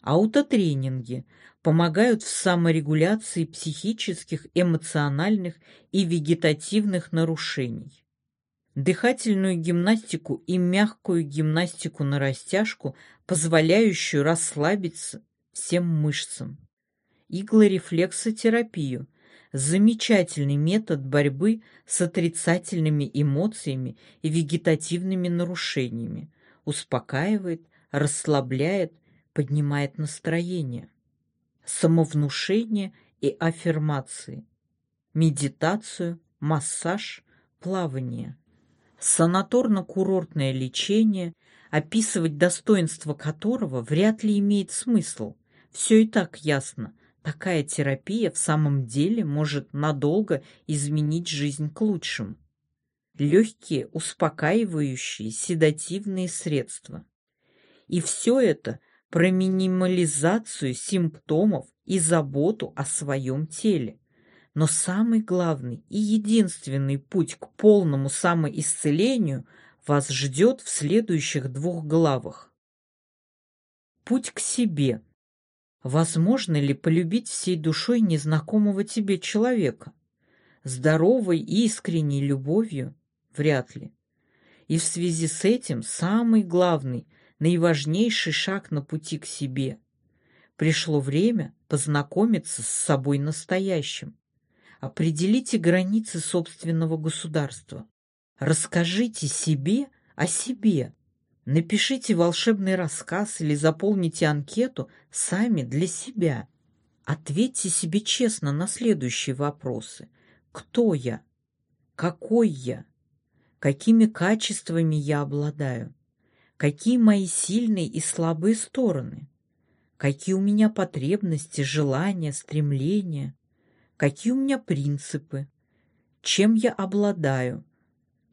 Аутотренинги помогают в саморегуляции психических, эмоциональных и вегетативных нарушений. Дыхательную гимнастику и мягкую гимнастику на растяжку, позволяющую расслабиться всем мышцам. Иглорефлексотерапию – замечательный метод борьбы с отрицательными эмоциями и вегетативными нарушениями, успокаивает, расслабляет, поднимает настроение. Самовнушение и аффирмации, медитацию, массаж, плавание. Санаторно-курортное лечение, описывать достоинство которого вряд ли имеет смысл. Все и так ясно, Такая терапия в самом деле может надолго изменить жизнь к лучшему. Легкие, успокаивающие, седативные средства. И все это про минимализацию симптомов и заботу о своем теле. Но самый главный и единственный путь к полному самоисцелению вас ждет в следующих двух главах. Путь к себе – Возможно ли полюбить всей душой незнакомого тебе человека? Здоровой и искренней любовью? Вряд ли. И в связи с этим самый главный, наиважнейший шаг на пути к себе. Пришло время познакомиться с собой настоящим. Определите границы собственного государства. Расскажите себе о себе. Напишите волшебный рассказ или заполните анкету сами для себя. Ответьте себе честно на следующие вопросы. Кто я? Какой я? Какими качествами я обладаю? Какие мои сильные и слабые стороны? Какие у меня потребности, желания, стремления? Какие у меня принципы? Чем я обладаю?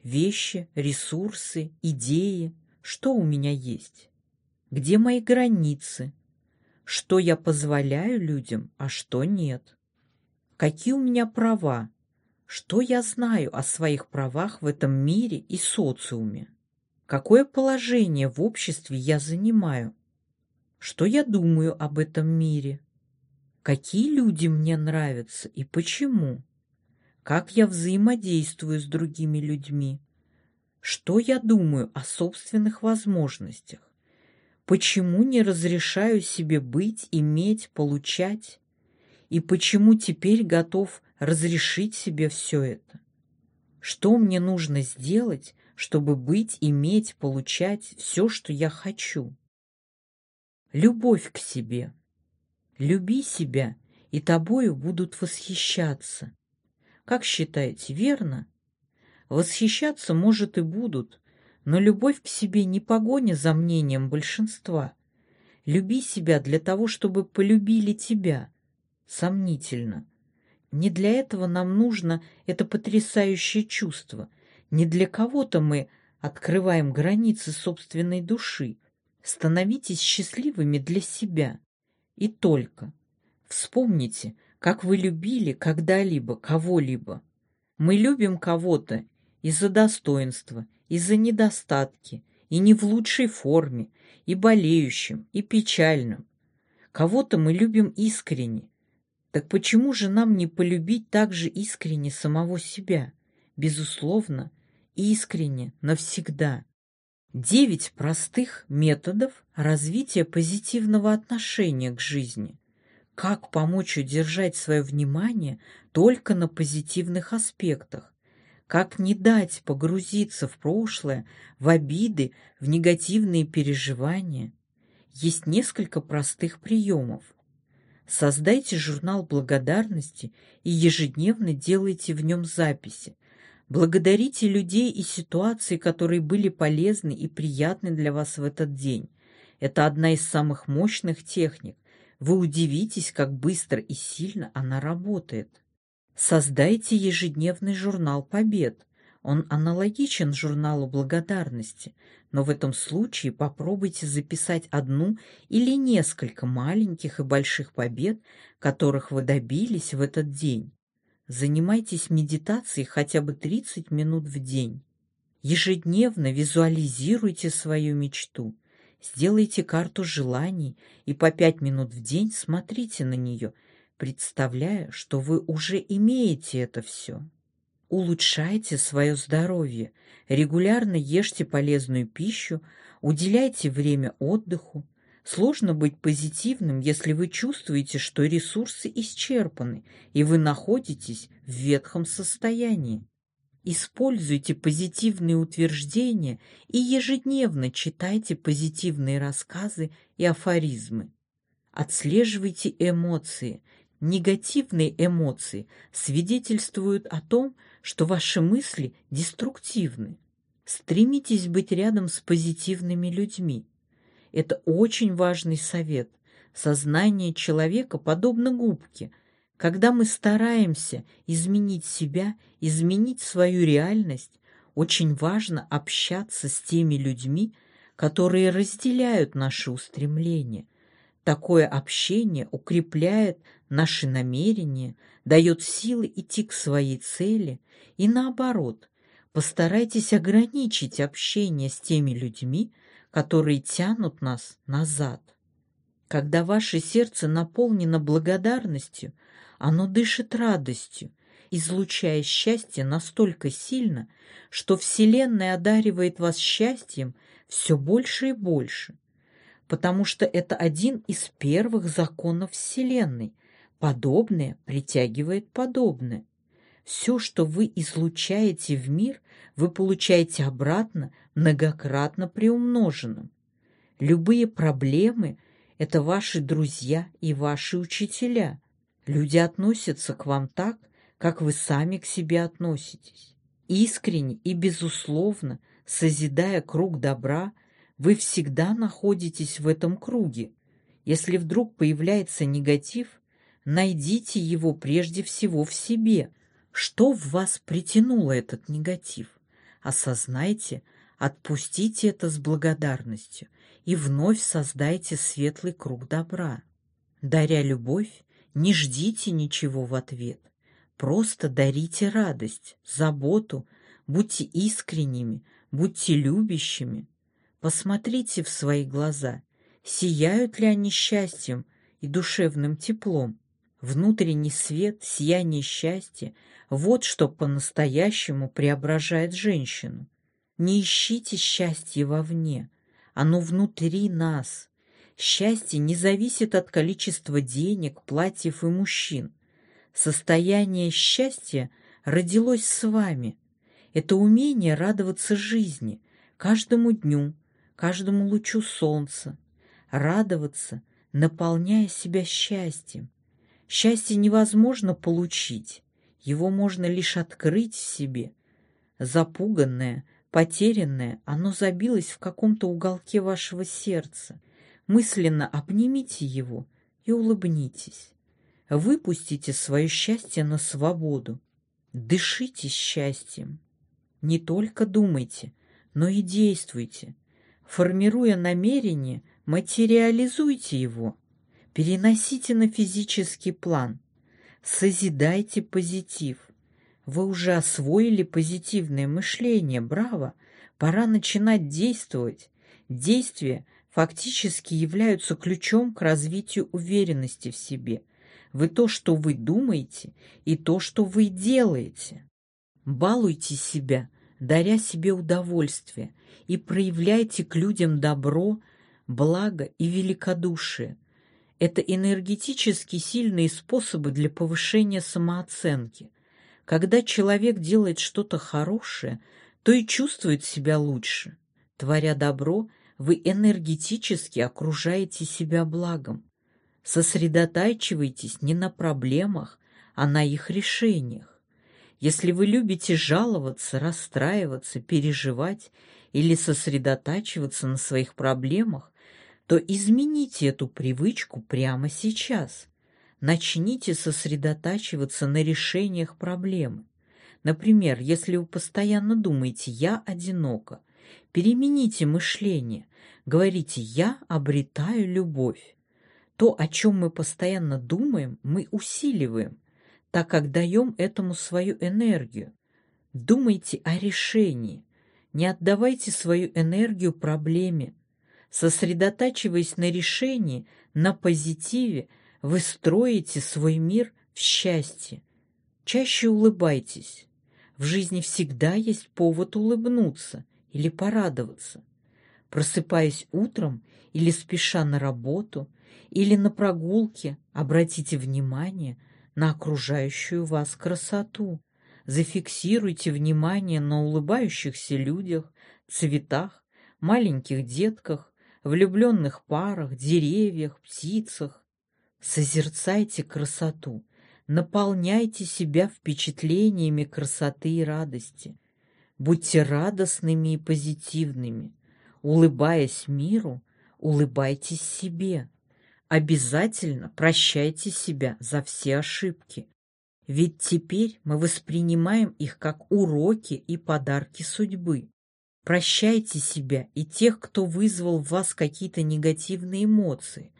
Вещи, ресурсы, идеи – что у меня есть, где мои границы, что я позволяю людям, а что нет, какие у меня права, что я знаю о своих правах в этом мире и социуме, какое положение в обществе я занимаю, что я думаю об этом мире, какие люди мне нравятся и почему, как я взаимодействую с другими людьми, что я думаю о собственных возможностях? Почему не разрешаю себе быть, иметь, получать? И почему теперь готов разрешить себе все это? Что мне нужно сделать, чтобы быть, иметь, получать все, что я хочу? Любовь к себе. Люби себя, и тобою будут восхищаться. Как считаете, верно? Восхищаться, может, и будут, но любовь к себе не погоня за мнением большинства. Люби себя для того, чтобы полюбили тебя. Сомнительно. Не для этого нам нужно это потрясающее чувство. Не для кого-то мы открываем границы собственной души. Становитесь счастливыми для себя. И только. Вспомните, как вы любили когда-либо кого-либо. Мы любим кого-то из-за достоинства, из-за недостатки, и не в лучшей форме, и болеющим, и печальным. Кого-то мы любим искренне. Так почему же нам не полюбить также искренне самого себя? Безусловно, искренне, навсегда. Девять простых методов развития позитивного отношения к жизни. Как помочь удержать свое внимание только на позитивных аспектах, как не дать погрузиться в прошлое, в обиды, в негативные переживания? Есть несколько простых приемов. Создайте журнал благодарности и ежедневно делайте в нем записи. Благодарите людей и ситуации, которые были полезны и приятны для вас в этот день. Это одна из самых мощных техник. Вы удивитесь, как быстро и сильно она работает. Создайте ежедневный журнал побед. Он аналогичен журналу благодарности, но в этом случае попробуйте записать одну или несколько маленьких и больших побед, которых вы добились в этот день. Занимайтесь медитацией хотя бы 30 минут в день. Ежедневно визуализируйте свою мечту. Сделайте карту желаний и по 5 минут в день смотрите на нее – представляя, что вы уже имеете это все. Улучшайте свое здоровье, регулярно ешьте полезную пищу, уделяйте время отдыху. Сложно быть позитивным, если вы чувствуете, что ресурсы исчерпаны, и вы находитесь в ветхом состоянии. Используйте позитивные утверждения и ежедневно читайте позитивные рассказы и афоризмы. Отслеживайте эмоции, Негативные эмоции свидетельствуют о том, что ваши мысли деструктивны. Стремитесь быть рядом с позитивными людьми. Это очень важный совет. Сознание человека подобно губке. Когда мы стараемся изменить себя, изменить свою реальность, очень важно общаться с теми людьми, которые разделяют наши устремления. Такое общение укрепляет наши намерения, дает силы идти к своей цели, и наоборот, постарайтесь ограничить общение с теми людьми, которые тянут нас назад. Когда ваше сердце наполнено благодарностью, оно дышит радостью, излучая счастье настолько сильно, что Вселенная одаривает вас счастьем все больше и больше, потому что это один из первых законов Вселенной – Подобное притягивает подобное. Все, что вы излучаете в мир, вы получаете обратно многократно приумноженным. Любые проблемы – это ваши друзья и ваши учителя. Люди относятся к вам так, как вы сами к себе относитесь. Искренне и безусловно, созидая круг добра, вы всегда находитесь в этом круге. Если вдруг появляется негатив – Найдите его прежде всего в себе. Что в вас притянуло этот негатив? Осознайте, отпустите это с благодарностью и вновь создайте светлый круг добра. Даря любовь, не ждите ничего в ответ. Просто дарите радость, заботу, будьте искренними, будьте любящими. Посмотрите в свои глаза, сияют ли они счастьем и душевным теплом. Внутренний свет, сияние счастья – вот что по-настоящему преображает женщину. Не ищите счастья вовне, Оно внутри нас. Счастье не зависит от количества денег, платьев и мужчин. Состояние счастья родилось с вами. Это умение радоваться жизни, каждому дню, каждому лучу солнца, радоваться, наполняя себя счастьем. Счастье невозможно получить, его можно лишь открыть в себе. Запуганное, потерянное, оно забилось в каком-то уголке вашего сердца. Мысленно обнимите его и улыбнитесь. Выпустите свое счастье на свободу. Дышите счастьем. Не только думайте, но и действуйте. Формируя намерение, материализуйте его. Переносите на физический план. Созидайте позитив. Вы уже освоили позитивное мышление, браво! Пора начинать действовать. Действия фактически являются ключом к развитию уверенности в себе – вы то, что вы думаете, и то, что вы делаете. Балуйте себя, даря себе удовольствие, и проявляйте к людям добро, благо и великодушие. Это энергетически сильные способы для повышения самооценки. Когда человек делает что-то хорошее, то и чувствует себя лучше. Творя добро, вы энергетически окружаете себя благом. Сосредотачивайтесь не на проблемах, а на их решениях. Если вы любите жаловаться, расстраиваться, переживать или сосредотачиваться на своих проблемах, то измените эту привычку прямо сейчас. Начните сосредотачиваться на решениях проблемы. Например, если вы постоянно думаете «я одинока», перемените мышление, говорите «я обретаю любовь». То, о чем мы постоянно думаем, мы усиливаем, так как даем этому свою энергию. Думайте о решении. Не отдавайте свою энергию проблеме. Сосредотачиваясь на решении, на позитиве, вы строите свой мир в счастье. Чаще улыбайтесь. В жизни всегда есть повод улыбнуться или порадоваться. Просыпаясь утром или спеша на работу, или на прогулке обратите внимание на окружающую вас красоту. Зафиксируйте внимание на улыбающихся людях, цветах, маленьких детках, влюбленных парах, деревьях, птицах. Созерцайте красоту, наполняйте себя впечатлениями красоты и радости. Будьте радостными и позитивными. Улыбаясь миру, улыбайтесь себе. Обязательно прощайте себя за все ошибки. Ведь теперь мы воспринимаем их как уроки и подарки судьбы. Прощайте себя и тех, кто вызвал в вас какие-то негативные эмоции.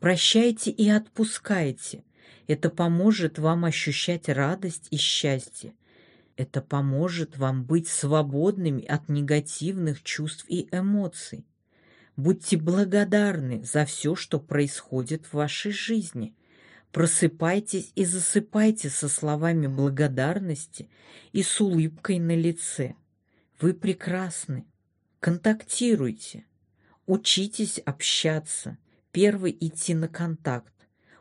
Прощайте и отпускайте. Это поможет вам ощущать радость и счастье. Это поможет вам быть свободными от негативных чувств и эмоций. Будьте благодарны за все, что происходит в вашей жизни. Просыпайтесь и засыпайте со словами благодарности и с улыбкой на лице. Вы прекрасны. Контактируйте. Учитесь общаться. Первый идти на контакт.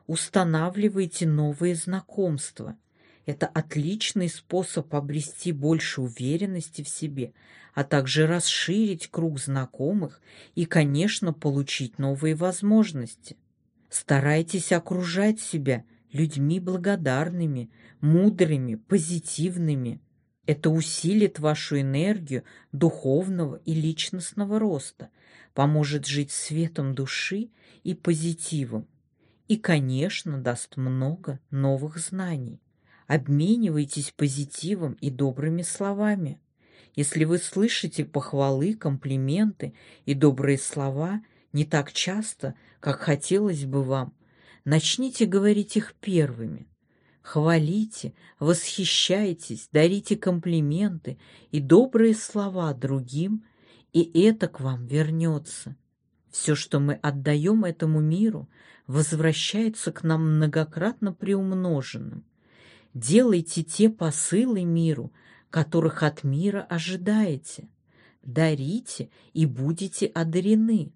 Устанавливайте новые знакомства – это отличный способ обрести больше уверенности в себе, а также расширить круг знакомых и, конечно, получить новые возможности. Старайтесь окружать себя людьми благодарными, мудрыми, позитивными. Это усилит вашу энергию духовного и личностного роста, поможет жить светом души и позитивом и, конечно, даст много новых знаний. Обменивайтесь позитивом и добрыми словами. Если вы слышите похвалы, комплименты и добрые слова не так часто, как хотелось бы вам, начните говорить их первыми. Хвалите, восхищайтесь, дарите комплименты и добрые слова другим, и это к вам вернется. Все, что мы отдаем этому миру, возвращается к нам многократно приумноженным. Делайте те посылы миру, которых от мира ожидаете. дарите и будете одарены.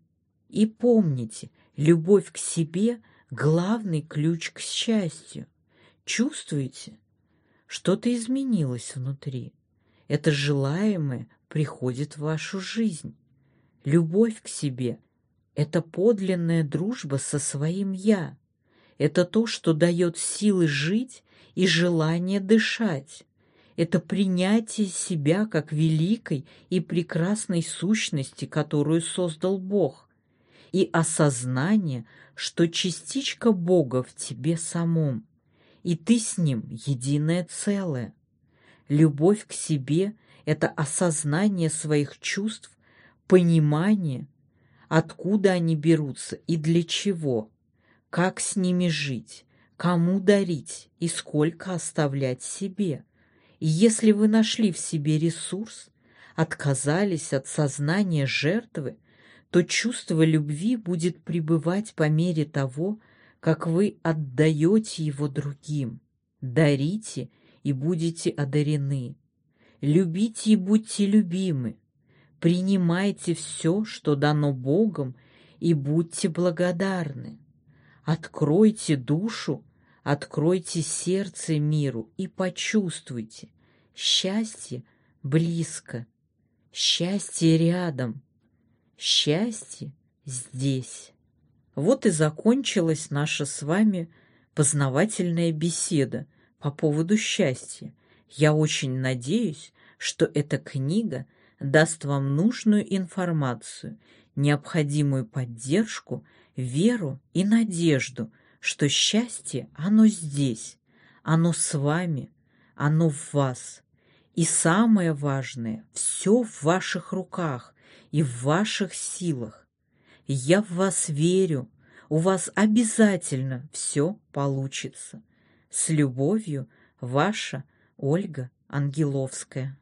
И помните, любовь к себе – главный ключ к счастью. Чувствуете? Что-то изменилось внутри. Это желаемое приходит в вашу жизнь. Любовь к себе – это подлинная дружба со своим «я». Это то, что дает силы жить и желание дышать. Это принятие себя как великой и прекрасной сущности, которую создал Бог, и осознание, что частичка Бога в тебе самом, и ты с Ним единое целое. Любовь к себе – это осознание своих чувств, понимание, откуда они берутся и для чего, как с ними жить, кому дарить и сколько оставлять себе. И если вы нашли в себе ресурс, отказались от сознания жертвы, то чувство любви будет пребывать по мере того, как вы отдаете его другим. Дарите и будете одарены. Любите и будьте любимы. Принимайте все, что дано Богом, и будьте благодарны. Откройте душу, откройте сердце миру и почувствуйте. Счастье близко, счастье рядом, счастье здесь. Вот и закончилась наша с вами познавательная беседа по поводу счастья. Я очень надеюсь, что эта книга даст вам нужную информацию, необходимую поддержку – веру и надежду, что счастье, оно здесь, оно с вами, оно в вас. И самое важное, все в ваших руках и в ваших силах. Я в вас верю, у вас обязательно все получится. С любовью, ваша Ольга Ангеловская.